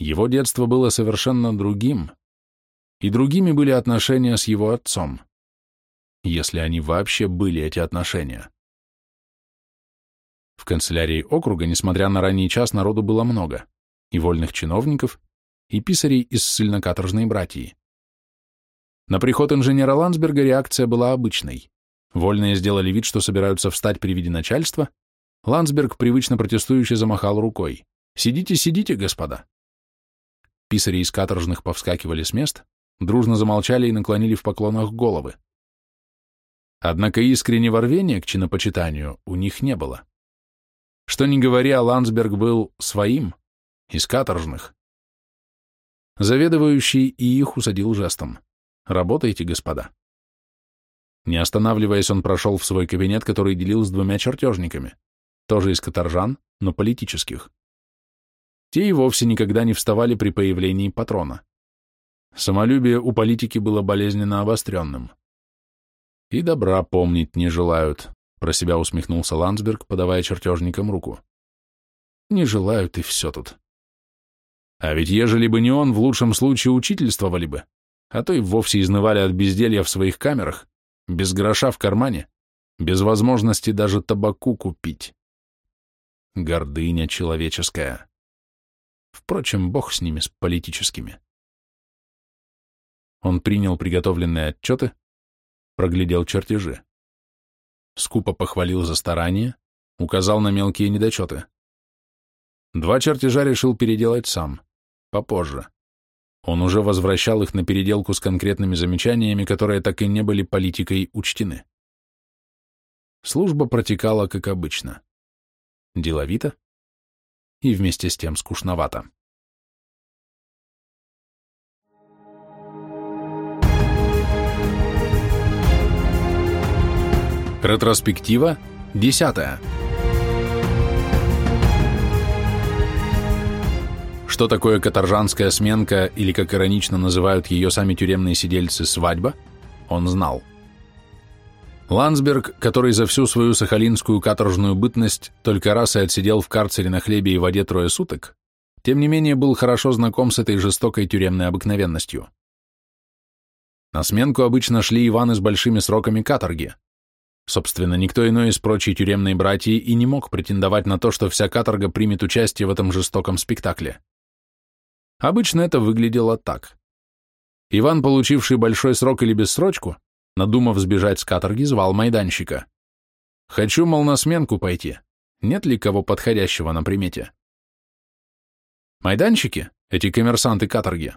Его детство было совершенно другим, и другими были отношения с его отцом, если они вообще были, эти отношения. В канцелярии округа, несмотря на ранний час, народу было много, и вольных чиновников, и писарей из ссыльно-каторжной братьи. На приход инженера Ландсберга реакция была обычной. Вольные сделали вид, что собираются встать при виде начальства. Ландсберг привычно протестующе замахал рукой. «Сидите, сидите, господа!» Писари из каторжных повскакивали с мест, дружно замолчали и наклонили в поклонах головы. Однако искреннего рвения к чинопочитанию у них не было. Что ни говоря, Ландсберг был своим, из каторжных. Заведующий и их усадил жестом. Работайте, господа. Не останавливаясь, он прошел в свой кабинет, который делил с двумя чертежниками, тоже из каторжан, но политических. Те и вовсе никогда не вставали при появлении патрона. Самолюбие у политики было болезненно обостренным. И добра помнить не желают, про себя усмехнулся Ландсберг, подавая чертежникам руку. Не желают и все тут. А ведь ежели бы не он, в лучшем случае учительствовали бы, а то и вовсе изнывали от безделья в своих камерах, без гроша в кармане, без возможности даже табаку купить. Гордыня человеческая. Впрочем, бог с ними, с политическими. Он принял приготовленные отчеты, проглядел чертежи. Скупо похвалил за старание, указал на мелкие недочеты. Два чертежа решил переделать сам, попозже. Он уже возвращал их на переделку с конкретными замечаниями, которые так и не были политикой учтены. Служба протекала как обычно. Деловито и вместе с тем скучновато. Ретроспектива десятая. Что такое каторжанская сменка, или, как иронично называют ее сами тюремные сидельцы, свадьба, он знал. Ландсберг, который за всю свою сахалинскую каторжную бытность только раз и отсидел в карцере на хлебе и воде трое суток, тем не менее был хорошо знаком с этой жестокой тюремной обыкновенностью. На сменку обычно шли Иваны с большими сроками каторги. Собственно, никто иной из прочей тюремной братьи и не мог претендовать на то, что вся каторга примет участие в этом жестоком спектакле. Обычно это выглядело так. Иван, получивший большой срок или бессрочку, надумав сбежать с каторги, звал майданщика. «Хочу, мол, на сменку пойти. Нет ли кого подходящего на примете?» Майданщики, эти коммерсанты каторги,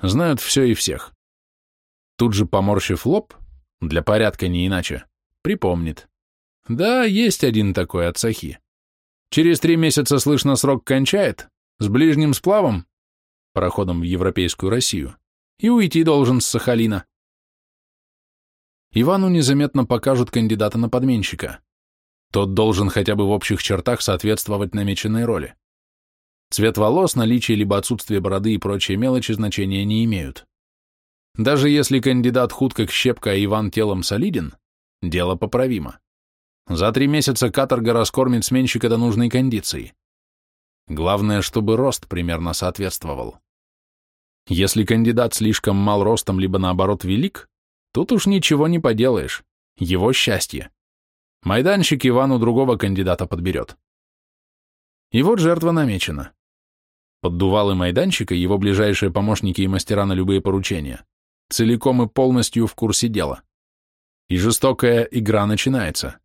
знают все и всех. Тут же, поморщив лоб, для порядка не иначе, припомнит. Да, есть один такой от Сахи. Через три месяца, слышно, срок кончает, с ближним сплавом, пароходом в европейскую Россию, и уйти должен с Сахалина. Ивану незаметно покажут кандидата на подменщика. Тот должен хотя бы в общих чертах соответствовать намеченной роли. Цвет волос, наличие либо отсутствие бороды и прочие мелочи значения не имеют. Даже если кандидат худ как щепка, а Иван телом солиден, дело поправимо. За три месяца каторга раскормит сменщика до нужной кондиции. Главное, чтобы рост примерно соответствовал. Если кандидат слишком мал ростом, либо наоборот велик, тут уж ничего не поделаешь. Его счастье. Майданщик Ивану другого кандидата подберет. И вот жертва намечена. Поддувалы майданчика, его ближайшие помощники и мастера на любые поручения, целиком и полностью в курсе дела. И жестокая игра начинается.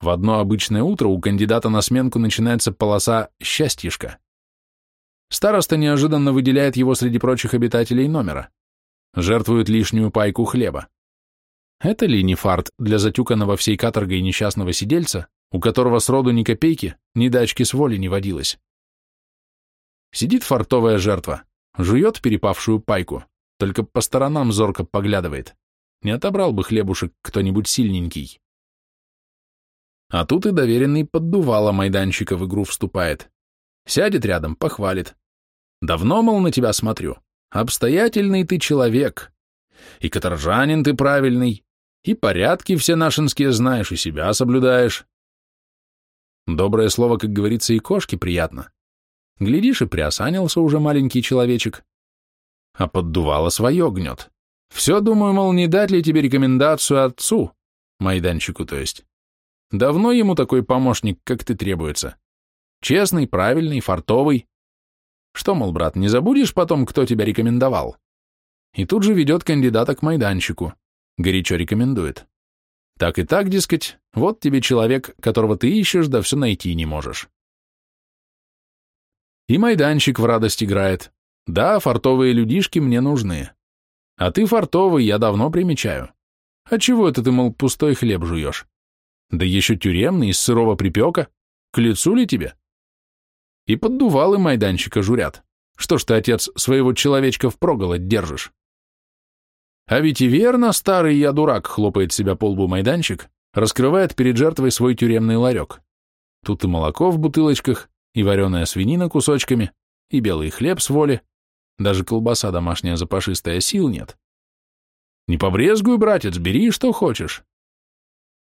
В одно обычное утро у кандидата на сменку начинается полоса «счастьишка». Староста неожиданно выделяет его среди прочих обитателей номера. Жертвует лишнюю пайку хлеба. Это ли не фарт для затюканного всей каторгой несчастного сидельца, у которого сроду ни копейки, ни дачки с воли не водилось? Сидит фартовая жертва, жует перепавшую пайку, только по сторонам зорко поглядывает. Не отобрал бы хлебушек кто-нибудь сильненький. А тут и доверенный поддувало майданчика в игру вступает. Сядет рядом, похвалит. Давно, мол, на тебя смотрю. Обстоятельный ты человек. И каторжанин ты правильный, и порядки все нашинские знаешь, и себя соблюдаешь. Доброе слово, как говорится, и кошке приятно. Глядишь, и приосанился уже маленький человечек. А поддувало свое гнет. Все думаю, мол, не дать ли тебе рекомендацию отцу, майданчику, то есть. Давно ему такой помощник, как ты, требуется. Честный, правильный, фартовый. Что, мол, брат, не забудешь потом, кто тебя рекомендовал? И тут же ведет кандидата к майданчику. Горячо рекомендует. Так и так, дескать, вот тебе человек, которого ты ищешь, да все найти не можешь. И майданчик в радость играет. Да, фартовые людишки мне нужны. А ты фартовый, я давно примечаю. А чего это ты, мол, пустой хлеб жуешь? Да еще тюремный, из сырого припека. К лицу ли тебе? И поддувалы майданчика журят. Что ж ты, отец, своего человечка в проголодь держишь? А ведь и верно, старый я дурак, хлопает себя по лбу майданчик, раскрывает перед жертвой свой тюремный ларек. Тут и молоко в бутылочках, и вареная свинина кусочками, и белый хлеб с воли, даже колбаса домашняя запашистая, сил нет. Не побрезгуй, братец, бери, что хочешь.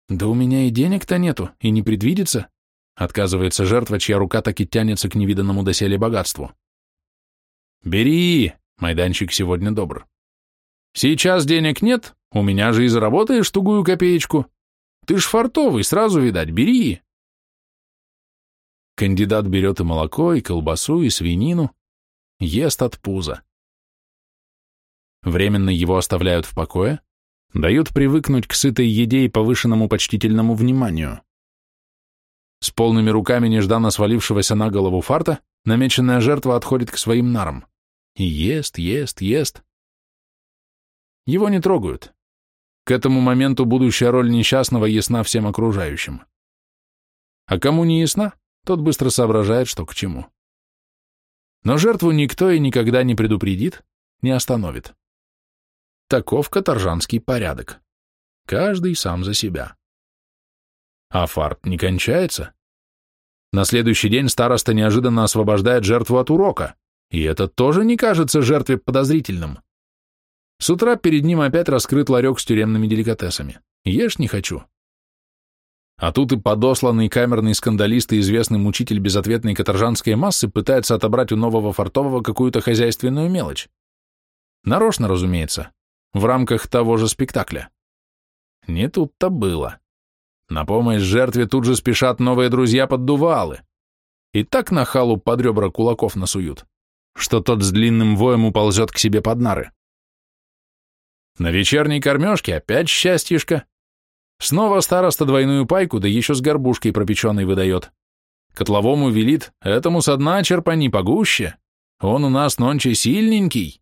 Да у меня и денег-то нету, и не предвидится, отказывается жертва, чья рука так и тянется к невиданному доселе богатству. Бери, майданчик сегодня добр. Сейчас денег нет, у меня же и заработаешь тугую копеечку. Ты ж фартовый, сразу видать, бери. Кандидат берет и молоко, и колбасу, и свинину, ест от пуза. Временно его оставляют в покое, дают привыкнуть к сытой еде и повышенному почтительному вниманию. С полными руками нежданно свалившегося на голову фарта намеченная жертва отходит к своим нарам. И ест, ест, ест. Его не трогают. К этому моменту будущая роль несчастного ясна всем окружающим. А кому не ясна, тот быстро соображает, что к чему. Но жертву никто и никогда не предупредит, не остановит. Таков каторжанский порядок. Каждый сам за себя. А фарт не кончается. На следующий день староста неожиданно освобождает жертву от урока, и это тоже не кажется жертве подозрительным. С утра перед ним опять раскрыт ларек с тюремными деликатесами. Ешь не хочу. А тут и подосланный камерный скандалист и известный мучитель безответной каторжанской массы пытается отобрать у нового фартового какую-то хозяйственную мелочь. Нарочно, разумеется, в рамках того же спектакля. Не тут-то было. На помощь жертве тут же спешат новые друзья-поддувалы. И так на халу под ребра кулаков насуют, что тот с длинным воем уползет к себе под нары. На вечерней кормежке опять счастьишко, Снова староста двойную пайку, да еще с горбушкой пропеченной выдает. Котловому велит, этому со дна черпани погуще. Он у нас нонче сильненький.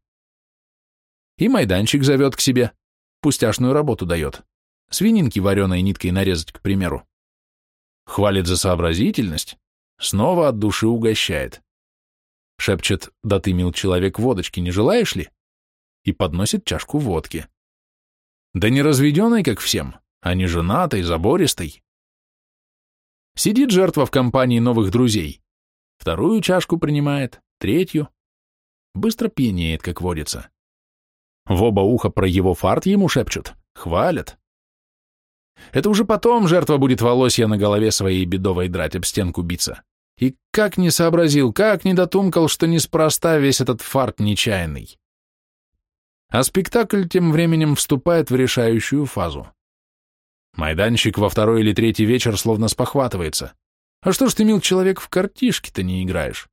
И майданчик зовет к себе, пустяшную работу дает. Свининки вареной ниткой нарезать, к примеру. хвалит за сообразительность, снова от души угощает. Шепчет, да ты, мил человек, водочки не желаешь ли? И подносит чашку водки. Да не разведенной, как всем, а не женатой, забористой. Сидит жертва в компании новых друзей. Вторую чашку принимает, третью. Быстро пьянеет, как водится. В оба уха про его фарт ему шепчут, хвалят. Это уже потом жертва будет волосья на голове своей бедовой драть об стенку биться. И как не сообразил, как не дотумкал, что неспроста весь этот фарт нечаянный. А спектакль тем временем вступает в решающую фазу. Майданщик во второй или третий вечер словно спохватывается. А что ж ты, мил человек, в картишки-то не играешь?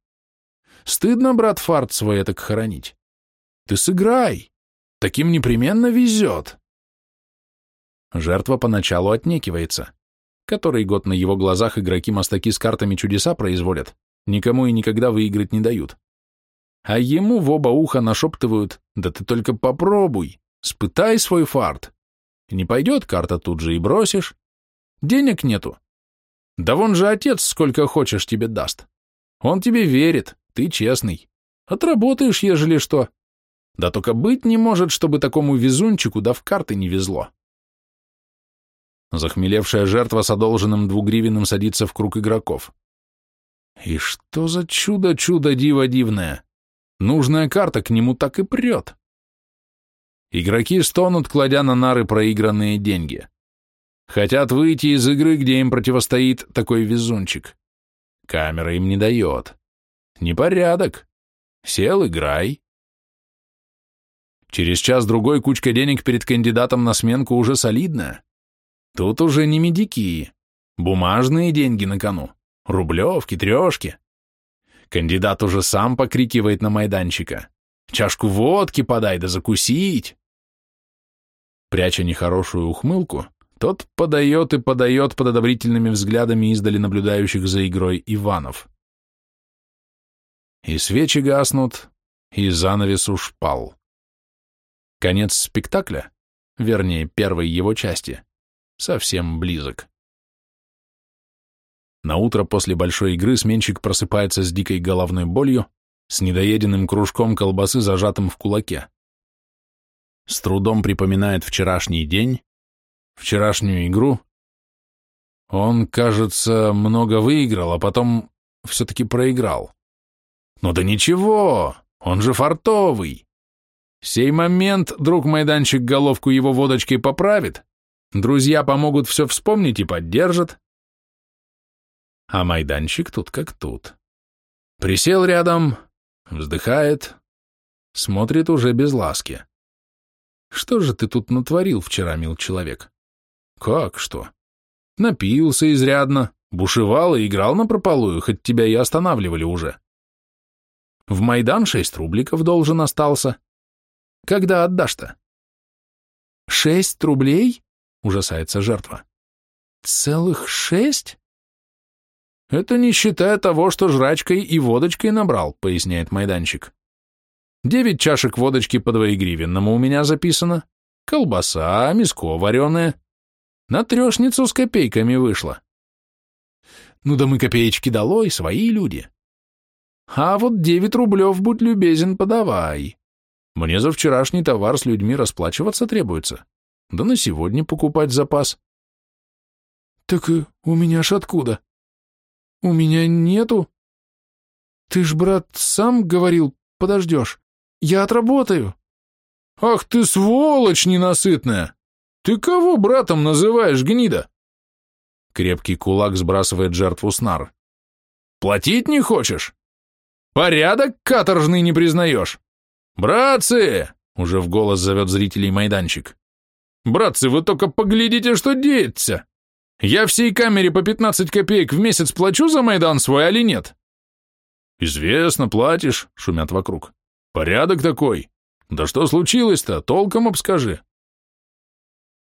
Стыдно, брат, фарт свой так хоронить. Ты сыграй. Таким непременно везет. Жертва поначалу отнекивается. Который год на его глазах игроки-мастаки с картами чудеса производят, никому и никогда выиграть не дают. А ему в оба уха нашептывают, да ты только попробуй, спытай свой фарт. Не пойдет карта тут же и бросишь. Денег нету. Да вон же отец сколько хочешь тебе даст. Он тебе верит, ты честный. Отработаешь, ежели что. Да только быть не может, чтобы такому везунчику да в карты не везло. Захмелевшая жертва с одолженным двугривенным садится в круг игроков. И что за чудо-чудо диво дивное? Нужная карта к нему так и прет. Игроки стонут, кладя на нары проигранные деньги. Хотят выйти из игры, где им противостоит такой везунчик. Камера им не дает. Непорядок. Сел, играй. Через час-другой кучка денег перед кандидатом на сменку уже солидная. Тут уже не медики, бумажные деньги на кону, рублевки, трешки. Кандидат уже сам покрикивает на майданчика. Чашку водки подай да закусить. Пряча нехорошую ухмылку, тот подает и подает под одобрительными взглядами издали наблюдающих за игрой Иванов. И свечи гаснут, и занавес уж пал. Конец спектакля, вернее, первой его части, совсем близок. На утро после большой игры сменщик просыпается с дикой головной болью, с недоеденным кружком колбасы, зажатым в кулаке. С трудом припоминает вчерашний день, вчерашнюю игру. Он, кажется, много выиграл, а потом все-таки проиграл. Ну да ничего, он же фартовый. Сей момент друг майданчик головку его водочкой поправит, Друзья помогут все вспомнить и поддержат. А майданчик тут как тут. Присел рядом, вздыхает, смотрит уже без ласки. Что же ты тут натворил вчера, мил человек? Как что? Напился изрядно, бушевал и играл на прополую, хоть тебя и останавливали уже. В Майдан шесть рубликов должен остался. Когда отдашь-то? Шесть рублей? Ужасается жертва. Целых шесть? Это не считая того, что жрачкой и водочкой набрал, поясняет майданчик. Девять чашек водочки по двоегривенному у меня записано, колбаса, миско вареное. На трешницу с копейками вышло. Ну да мы копеечки долой, свои люди. А вот девять рублев, будь любезен, подавай. Мне за вчерашний товар с людьми расплачиваться требуется да на сегодня покупать запас. Так у меня ж откуда? У меня нету. Ты ж, брат, сам говорил, подождешь. Я отработаю. Ах ты сволочь ненасытная! Ты кого братом называешь, гнида? Крепкий кулак сбрасывает жертву с нар. Платить не хочешь? Порядок каторжный не признаешь? Братцы! Уже в голос зовет зрителей майданчик. Братцы, вы только поглядите, что деется. Я всей камере по 15 копеек в месяц плачу за Майдан свой, али нет? Известно, платишь, шумят вокруг. Порядок такой. Да что случилось-то, толком обскажи.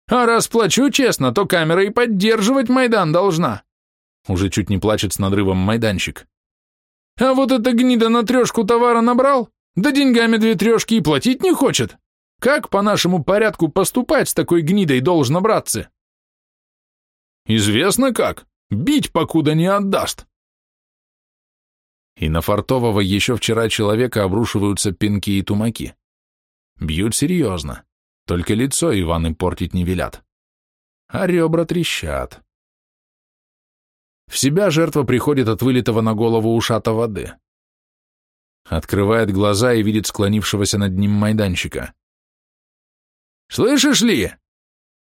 А раз плачу честно, то камера и поддерживать Майдан должна. Уже чуть не плачет с надрывом майданчик. А вот эта гнида на трешку товара набрал, да деньгами две трешки и платить не хочет. Как по нашему порядку поступать с такой гнидой должно, братцы? Известно как. Бить, покуда не отдаст!» И на фартового еще вчера человека обрушиваются пинки и тумаки. Бьют серьезно, только лицо Иваны портить не велят. А ребра трещат. В себя жертва приходит от вылитого на голову ушата воды. Открывает глаза и видит склонившегося над ним майданчика. «Слышишь ли?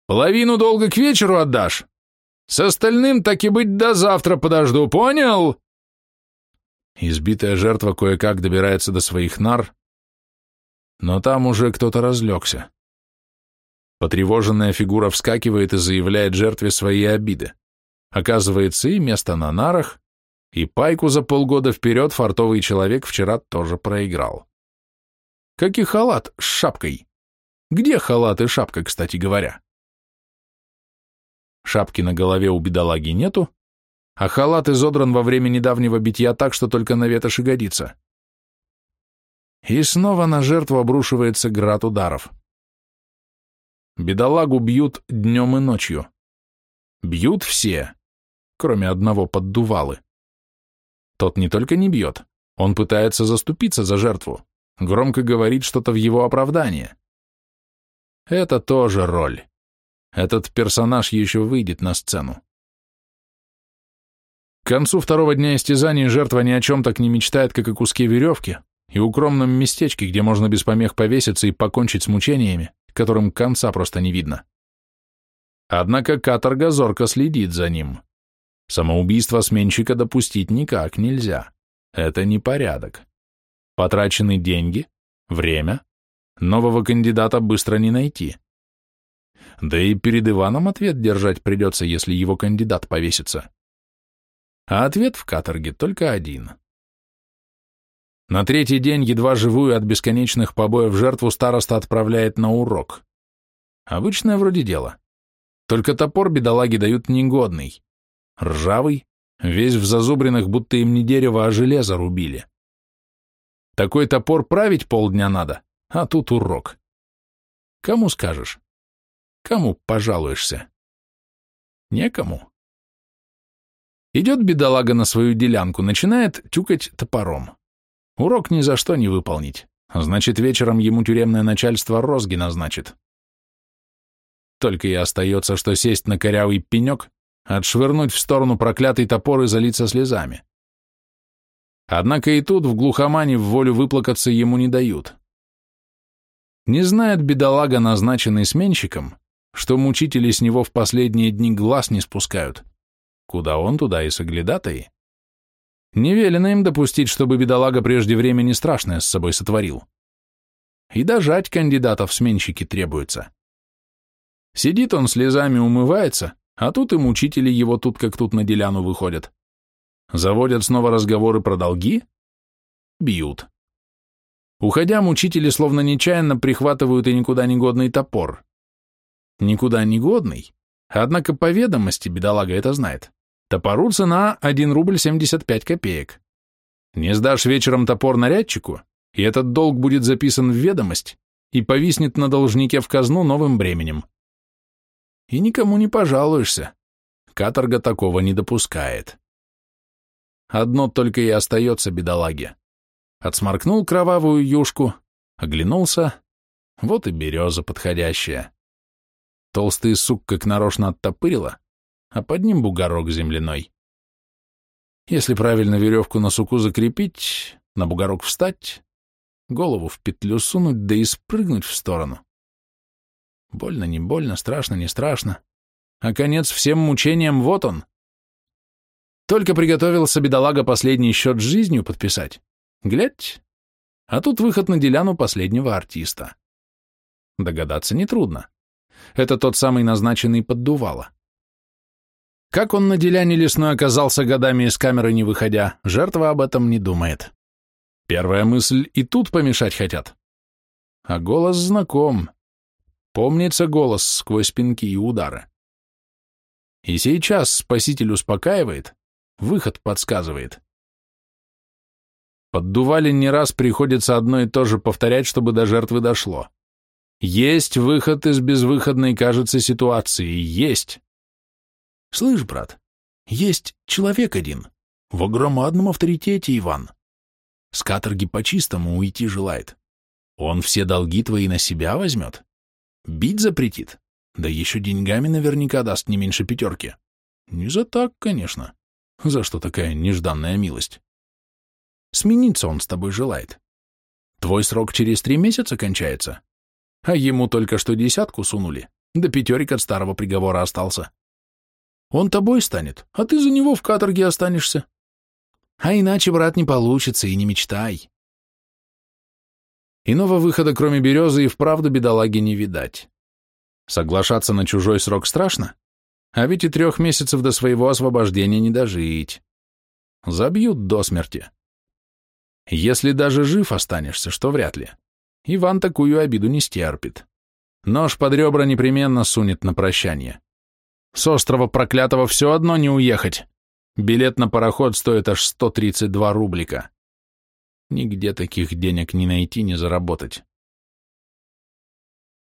Половину долга к вечеру отдашь. С остальным так и быть до завтра подожду, понял?» Избитая жертва кое-как добирается до своих нар, но там уже кто-то разлегся. Потревоженная фигура вскакивает и заявляет жертве свои обиды. Оказывается, и место на нарах, и пайку за полгода вперед фартовый человек вчера тоже проиграл. Как и халат с шапкой. Где халат и шапка, кстати говоря? Шапки на голове у бедолаги нету, а халат изодран во время недавнего битья так, что только на ветошь и годится. И снова на жертву обрушивается град ударов. Бедолагу бьют днем и ночью. Бьют все, кроме одного поддувалы. Тот не только не бьет, он пытается заступиться за жертву, громко говорит что-то в его оправдание. Это тоже роль. Этот персонаж еще выйдет на сцену. К концу второго дня истязаний жертва ни о чем так не мечтает, как о куске веревки и укромном местечке, где можно без помех повеситься и покончить с мучениями, которым конца просто не видно. Однако каторга зорко следит за ним. Самоубийство сменщика допустить никак нельзя. Это не порядок. Потрачены деньги, время, нового кандидата быстро не найти. Да и перед Иваном ответ держать придется, если его кандидат повесится. А ответ в каторге только один. На третий день, едва живую от бесконечных побоев жертву староста отправляет на урок. Обычное вроде дело. Только топор бедолаги дают негодный. Ржавый, весь в зазубринах, будто им не дерево, а железо рубили. Такой топор править полдня надо, а тут урок. Кому скажешь? Кому пожалуешься? Некому. Идет бедолага на свою делянку, начинает тюкать топором. Урок ни за что не выполнить, значит, вечером ему тюремное начальство розги назначит. Только и остается, что сесть на корявый пенек, отшвырнуть в сторону проклятый топор и залиться слезами. Однако и тут в глухомане в волю выплакаться ему не дают. Не знает бедолага, назначенный сменщиком, что мучители с него в последние дни глаз не спускают, Куда он, туда и соглядатые. Не велено им допустить, чтобы бедолага прежде времени страшное с собой сотворил. И дожать кандидатов сменщики требуется. Сидит он слезами умывается, а тут и мучители его тут как тут на деляну выходят. Заводят снова разговоры про долги, бьют. Уходя, мучители словно нечаянно прихватывают и никуда не годный топор. Никуда не годный, однако по ведомости бедолага это знает. Топору цена 1 рубль 75 копеек. Не сдашь вечером топор нарядчику, и этот долг будет записан в ведомость и повиснет на должнике в казну новым бременем. И никому не пожалуешься. Каторга такого не допускает. Одно только и остается бедолаге. Отсморкнул кровавую юшку, оглянулся, вот и береза подходящая. Толстый сук как нарочно оттопырила, а под ним бугорок земляной. Если правильно веревку на суку закрепить, на бугорок встать, голову в петлю сунуть, да и спрыгнуть в сторону. Больно, не больно, страшно, не страшно. А конец всем мучениям вот он. Только приготовился бедолага последний счет жизнью подписать. Глядь, а тут выход на деляну последнего артиста. Догадаться нетрудно. Это тот самый назначенный поддувало. Как он на деляне лесной оказался годами из камеры не выходя, жертва об этом не думает. Первая мысль и тут помешать хотят. А голос знаком. Помнится голос сквозь пинки и удары. И сейчас спаситель успокаивает, выход подсказывает. Поддували не раз приходится одно и то же повторять, чтобы до жертвы дошло. Есть выход из безвыходной, кажется, ситуации, есть. Слышь, брат, Есть человек один, в громадном авторитете, Иван. С каторги по-чистому уйти желает. Он все долги твои на себя возьмет. Бить запретит, да еще деньгами наверняка даст не меньше пятерки. Не за так, конечно. За что такая нежданная милость? Смениться он с тобой желает. Твой срок через три месяца кончается, а ему только что десятку сунули, да пятерик от старого приговора остался. Он тобой станет, а ты за него в каторге останешься. А иначе, брат, не получится, и не мечтай. Иного выхода, кроме березы, и вправду бедолаги не видать. Соглашаться на чужой срок страшно, а ведь и трех месяцев до своего освобождения не дожить. Забьют до смерти. Если даже жив останешься, что вряд ли. Иван такую обиду не стерпит. Нож под ребра непременно сунет на прощание. С острова проклятого все одно не уехать. Билет на пароход стоит аж 132 рублика. Нигде таких денег не найти, не заработать.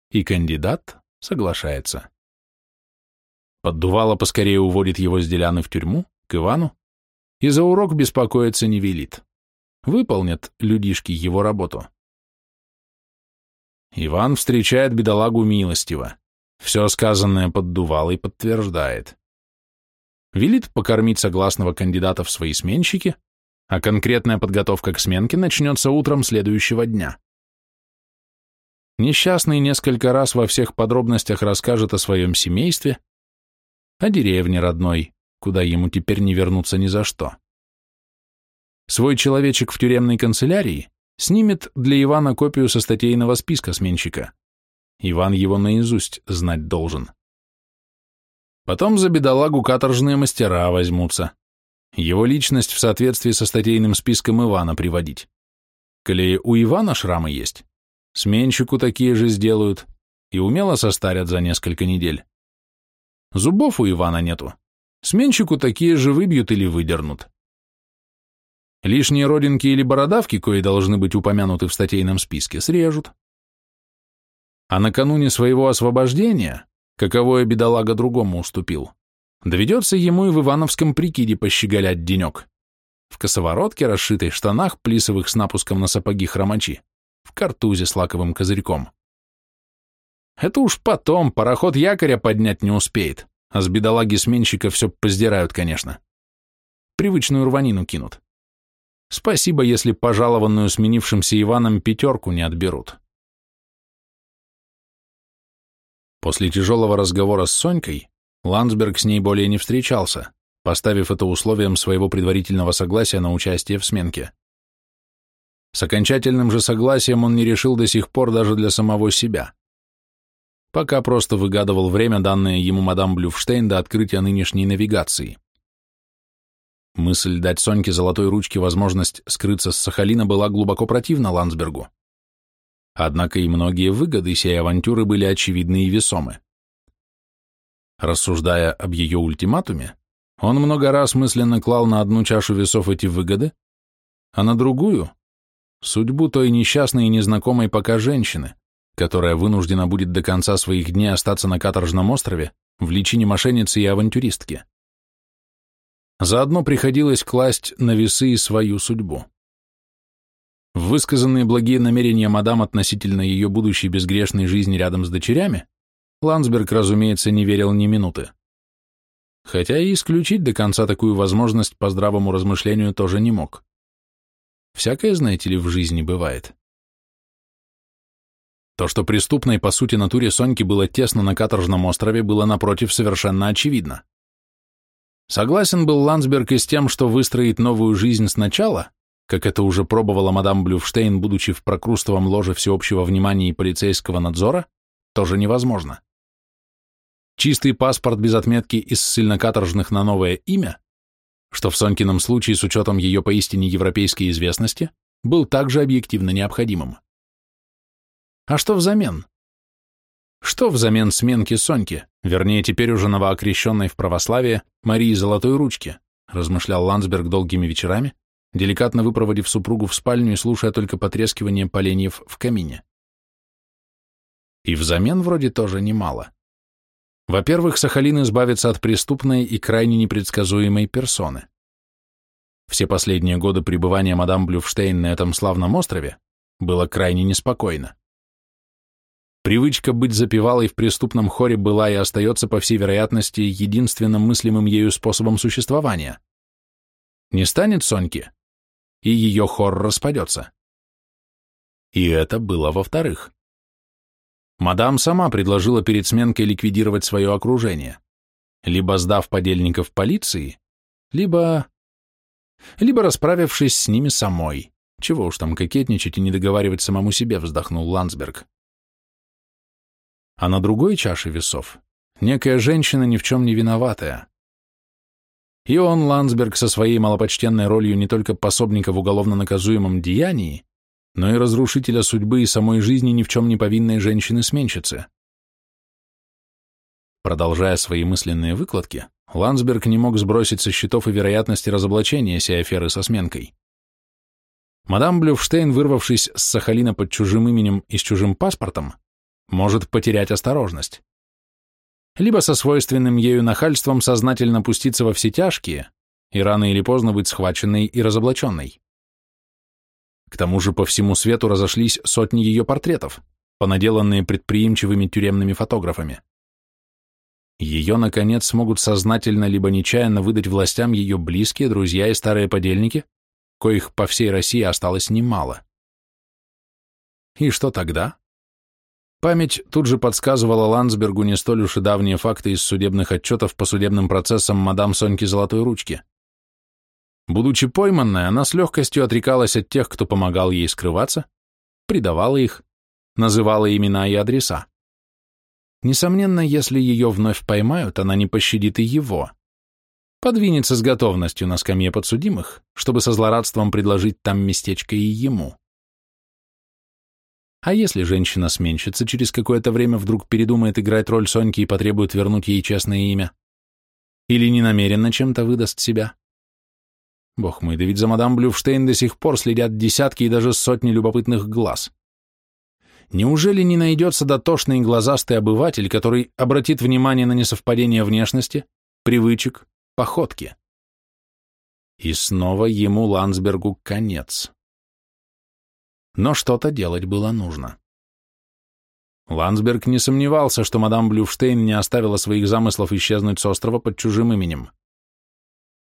И кандидат соглашается. Поддувало поскорее уводит его с Деляны в тюрьму, к Ивану, и за урок беспокоиться не велит. Выполнят людишки его работу. Иван встречает бедолагу милостиво. Все сказанное поддувало и подтверждает. Велит покормить согласного кандидата в свои сменщики, а конкретная подготовка к сменке начнется утром следующего дня. Несчастный несколько раз во всех подробностях расскажет о своем семействе, о деревне родной, куда ему теперь не вернуться ни за что. Свой человечек в тюремной канцелярии снимет для Ивана копию со статейного списка сменщика. Иван его наизусть знать должен. Потом за бедолагу каторжные мастера возьмутся. Его личность в соответствии со статейным списком Ивана приводить. Коли у Ивана шрамы есть, сменщику такие же сделают и умело состарят за несколько недель. Зубов у Ивана нету, сменщику такие же выбьют или выдернут. Лишние родинки или бородавки, кои должны быть упомянуты в статейном списке, срежут. А накануне своего освобождения, каковое бедолага другому уступил, доведется ему и в Ивановском прикиде пощеголять денек. В косоворотке, расшитой штанах, плисовых с напуском на сапоги хромачи, в картузе с лаковым козырьком. Это уж потом, пароход якоря поднять не успеет, а с бедолаги сменщика все поздирают, конечно. Привычную рванину кинут. Спасибо, если пожалованную сменившимся Иваном пятерку не отберут. После тяжелого разговора с Сонькой Ландсберг с ней более не встречался, поставив это условием своего предварительного согласия на участие в сменке. С окончательным же согласием он не решил до сих пор даже для самого себя. Пока просто выгадывал время, данное ему мадам Блюфштейн до открытия нынешней навигации. Мысль дать Соньке золотой ручке возможность скрыться с Сахалина была глубоко противна Ландсбергу. Однако и многие выгоды сей авантюры были очевидны и весомы. Рассуждая об ее ультиматуме, он много раз мысленно клал на одну чашу весов эти выгоды, а на другую — судьбу той несчастной и незнакомой пока женщины, которая вынуждена будет до конца своих дней остаться на каторжном острове в личине мошенницы и авантюристки. Заодно приходилось класть на весы и свою судьбу. Высказанные благие намерения мадам относительно ее будущей безгрешной жизни рядом с дочерями Ландсберг, разумеется, не верил ни минуты. Хотя и исключить до конца такую возможность по здравому размышлению тоже не мог. Всякое, знаете ли, в жизни бывает. То, что преступной по сути натуре Соньки было тесно на каторжном острове, было напротив совершенно очевидно. Согласен был Ландсберг и с тем, что выстроить новую жизнь сначала, как это уже пробовала мадам Блюфштейн, будучи в прокрустовом ложе всеобщего внимания и полицейского надзора, тоже невозможно. Чистый паспорт без отметки из ссыльно-каторжных на новое имя, что в Сонькином случае с учетом ее поистине европейской известности, был также объективно необходимым. А что взамен? Что взамен сменки Соньки, вернее, теперь уже новоокрещенной в православие Марии Золотой Ручки, размышлял Ландсберг долгими вечерами, деликатно выпроводив супругу в спальню и слушая только потрескивание поленьев в камине. И взамен вроде тоже немало. Во-первых, Сахалин избавится от преступной и крайне непредсказуемой персоны. Все последние годы пребывания мадам Блюфштейн на этом славном острове было крайне неспокойно. Привычка быть запевалой в преступном хоре была и остается, по всей вероятности, единственным мыслимым ею способом существования. Не станет Соньки, и ее хор распадется. И это было во-вторых. Мадам сама предложила перед сменкой ликвидировать свое окружение, либо сдав подельников полиции, либо... либо расправившись с ними самой. Чего уж там кокетничать и не договаривать самому себе, вздохнул Ландсберг. А на другой чаше весов некая женщина ни в чем не виноватая. И он, Ландсберг, со своей малопочтенной ролью не только пособника в уголовно наказуемом деянии, но и разрушителя судьбы и самой жизни ни в чем не повинной женщины-сменщицы. Продолжая свои мысленные выкладки, Ландсберг не мог сбросить со счетов и вероятности разоблачения сей аферы со сменкой. Мадам Блюфштейн, вырвавшись с Сахалина под чужим именем и с чужим паспортом, может потерять осторожность. Либо со свойственным ею нахальством сознательно пуститься во все тяжкие и рано или поздно быть схваченной и разоблаченной. К тому же по всему свету разошлись сотни ее портретов, понаделанные предприимчивыми тюремными фотографами. Ее, наконец, смогут сознательно либо нечаянно выдать властям ее близкие, друзья и старые подельники, коих по всей России осталось немало. И что тогда? Память тут же подсказывала Ландсбергу не столь уж и давние факты из судебных отчетов по судебным процессам мадам Соньки Золотой Ручки. Будучи пойманной, она с легкостью отрекалась от тех, кто помогал ей скрываться, предавала их, называла имена и адреса. Несомненно, если ее вновь поймают, она не пощадит и его. Подвинется с готовностью на скамье подсудимых, чтобы со злорадством предложить там местечко и ему. А если женщина-сменщица через какое-то время вдруг передумает играть роль Соньки и потребует вернуть ей честное имя? Или ненамеренно чем-то выдаст себя? Бог мой, да ведь за мадам Блюфштейн до сих пор следят десятки и даже сотни любопытных глаз. Неужели не найдется дотошный глазастый обыватель, который обратит внимание на несовпадение внешности, привычек, походки? И снова ему, Ландсбергу, конец но что-то делать было нужно. Ландсберг не сомневался, что мадам Блюфштейн не оставила своих замыслов исчезнуть с острова под чужим именем.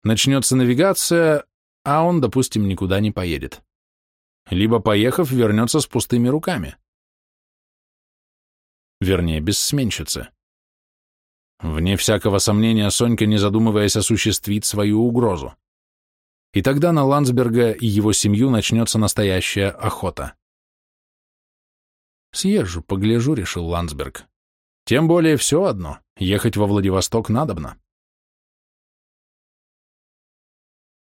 Начнется навигация, а он, допустим, никуда не поедет. Либо, поехав, вернется с пустыми руками. Вернее, без сменщицы. Вне всякого сомнения, Сонька, не задумываясь, осуществит свою угрозу. И тогда на Ландсберга и его семью начнется настоящая охота. «Съезжу, погляжу», — решил Ландсберг. «Тем более все одно, ехать во Владивосток надобно».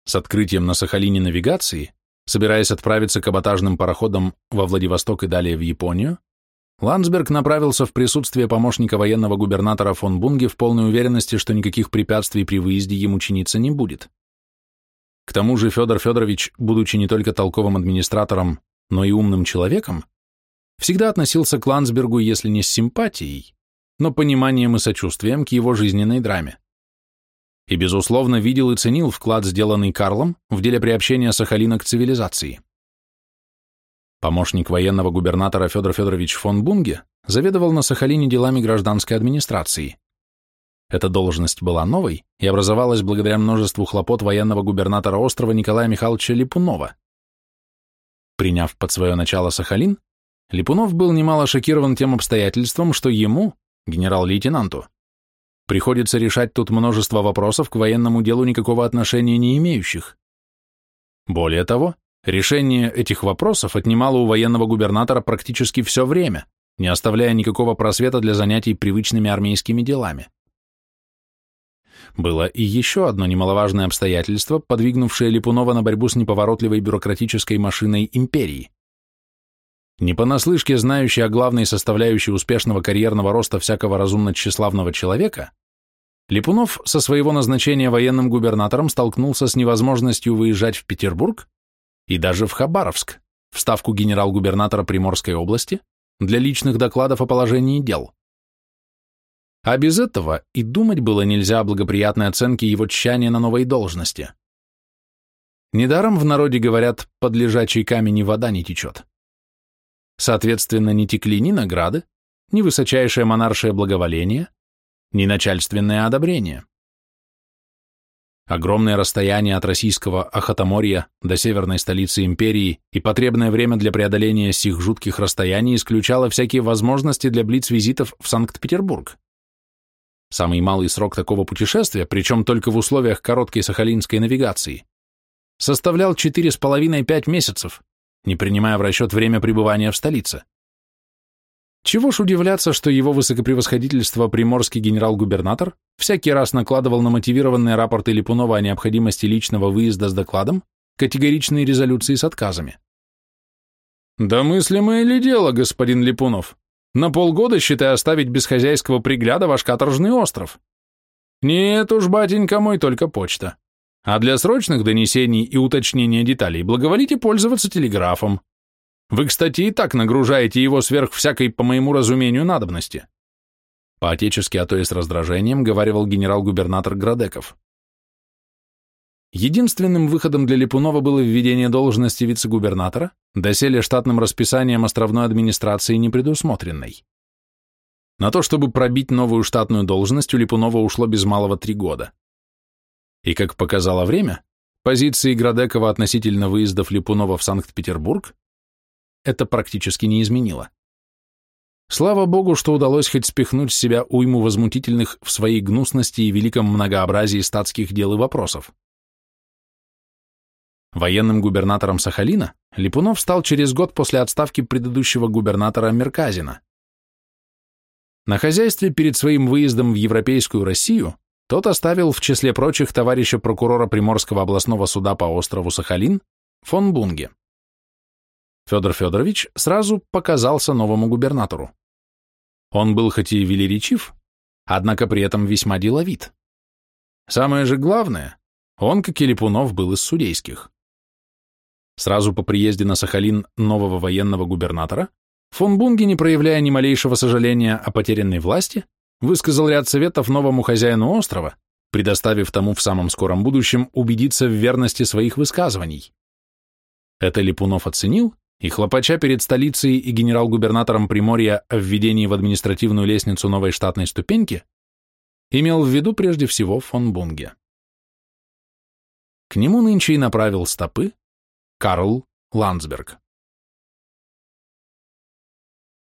С открытием на Сахалине навигации, собираясь отправиться каботажным пароходом во Владивосток и далее в Японию, Ландсберг направился в присутствие помощника военного губернатора фон Бунге в полной уверенности, что никаких препятствий при выезде ему чиниться не будет. К тому же Федор Федорович, будучи не только толковым администратором, но и умным человеком, всегда относился к Ландсбергу, если не с симпатией, но пониманием и сочувствием к его жизненной драме. И, безусловно, видел и ценил вклад, сделанный Карлом в деле приобщения Сахалина к цивилизации. Помощник военного губернатора Федор Федорович фон Бунге заведовал на Сахалине делами гражданской администрации. Эта должность была новой и образовалась благодаря множеству хлопот военного губернатора острова Николая Михайловича Липунова. Приняв под свое начало Сахалин, Липунов был немало шокирован тем обстоятельством, что ему, генерал-лейтенанту, приходится решать тут множество вопросов к военному делу никакого отношения не имеющих. Более того, решение этих вопросов отнимало у военного губернатора практически все время, не оставляя никакого просвета для занятий привычными армейскими делами было и еще одно немаловажное обстоятельство, подвигнувшее Липунова на борьбу с неповоротливой бюрократической машиной империи. Не понаслышке знающий о главной составляющей успешного карьерного роста всякого разумно тщеславного человека, Липунов со своего назначения военным губернатором столкнулся с невозможностью выезжать в Петербург и даже в Хабаровск, в ставку генерал-губернатора Приморской области, для личных докладов о положении дел. А без этого и думать было нельзя о благоприятной оценке его тщания на новой должности. Недаром в народе говорят «под лежачий камень и вода не течет». Соответственно, не текли ни награды, ни высочайшее монаршее благоволение, ни начальственное одобрение. Огромное расстояние от российского Ахатоморья до северной столицы империи и потребное время для преодоления сих жутких расстояний исключало всякие возможности для блиц-визитов в Санкт-Петербург. Самый малый срок такого путешествия, причем только в условиях короткой сахалинской навигации, составлял 4,5-5 месяцев, не принимая в расчет время пребывания в столице. Чего ж удивляться, что его высокопревосходительство приморский генерал-губернатор всякий раз накладывал на мотивированные рапорты Липунова о необходимости личного выезда с докладом категоричные резолюции с отказами. «Да мыслимое ли дело, господин Липунов? На полгода, считай, оставить без хозяйского пригляда ваш каторжный остров? Нет уж, батенька мой, только почта. А для срочных донесений и уточнения деталей благоволите пользоваться телеграфом. Вы, кстати, и так нагружаете его сверх всякой, по моему разумению, надобности. По-отечески, а то и с раздражением, говаривал генерал-губернатор Градеков. Единственным выходом для Липунова было введение должности вице-губернатора, доселе штатным расписанием островной администрации не предусмотренной. На то, чтобы пробить новую штатную должность, у Липунова ушло без малого три года. И, как показало время, позиции Градекова относительно выездов Липунова в Санкт-Петербург это практически не изменило. Слава богу, что удалось хоть спихнуть с себя уйму возмутительных в своей гнусности и великом многообразии статских дел и вопросов. Военным губернатором Сахалина Липунов стал через год после отставки предыдущего губернатора Мерказина. На хозяйстве перед своим выездом в Европейскую Россию тот оставил в числе прочих товарища прокурора Приморского областного суда по острову Сахалин фон Бунге. Федор Федорович сразу показался новому губернатору. Он был хоть и велеречив, однако при этом весьма деловит. Самое же главное, он, как и Липунов, был из судейских. Сразу по приезде на Сахалин нового военного губернатора фон Бунги, не проявляя ни малейшего сожаления о потерянной власти, высказал ряд советов новому хозяину острова, предоставив тому в самом скором будущем убедиться в верности своих высказываний. Это Липунов оценил и хлопача перед столицей и генерал-губернатором Приморья о введении в административную лестницу новой штатной ступеньки, имел в виду прежде всего фон Бунге. К нему нынче и направил стопы Карл Ландсберг.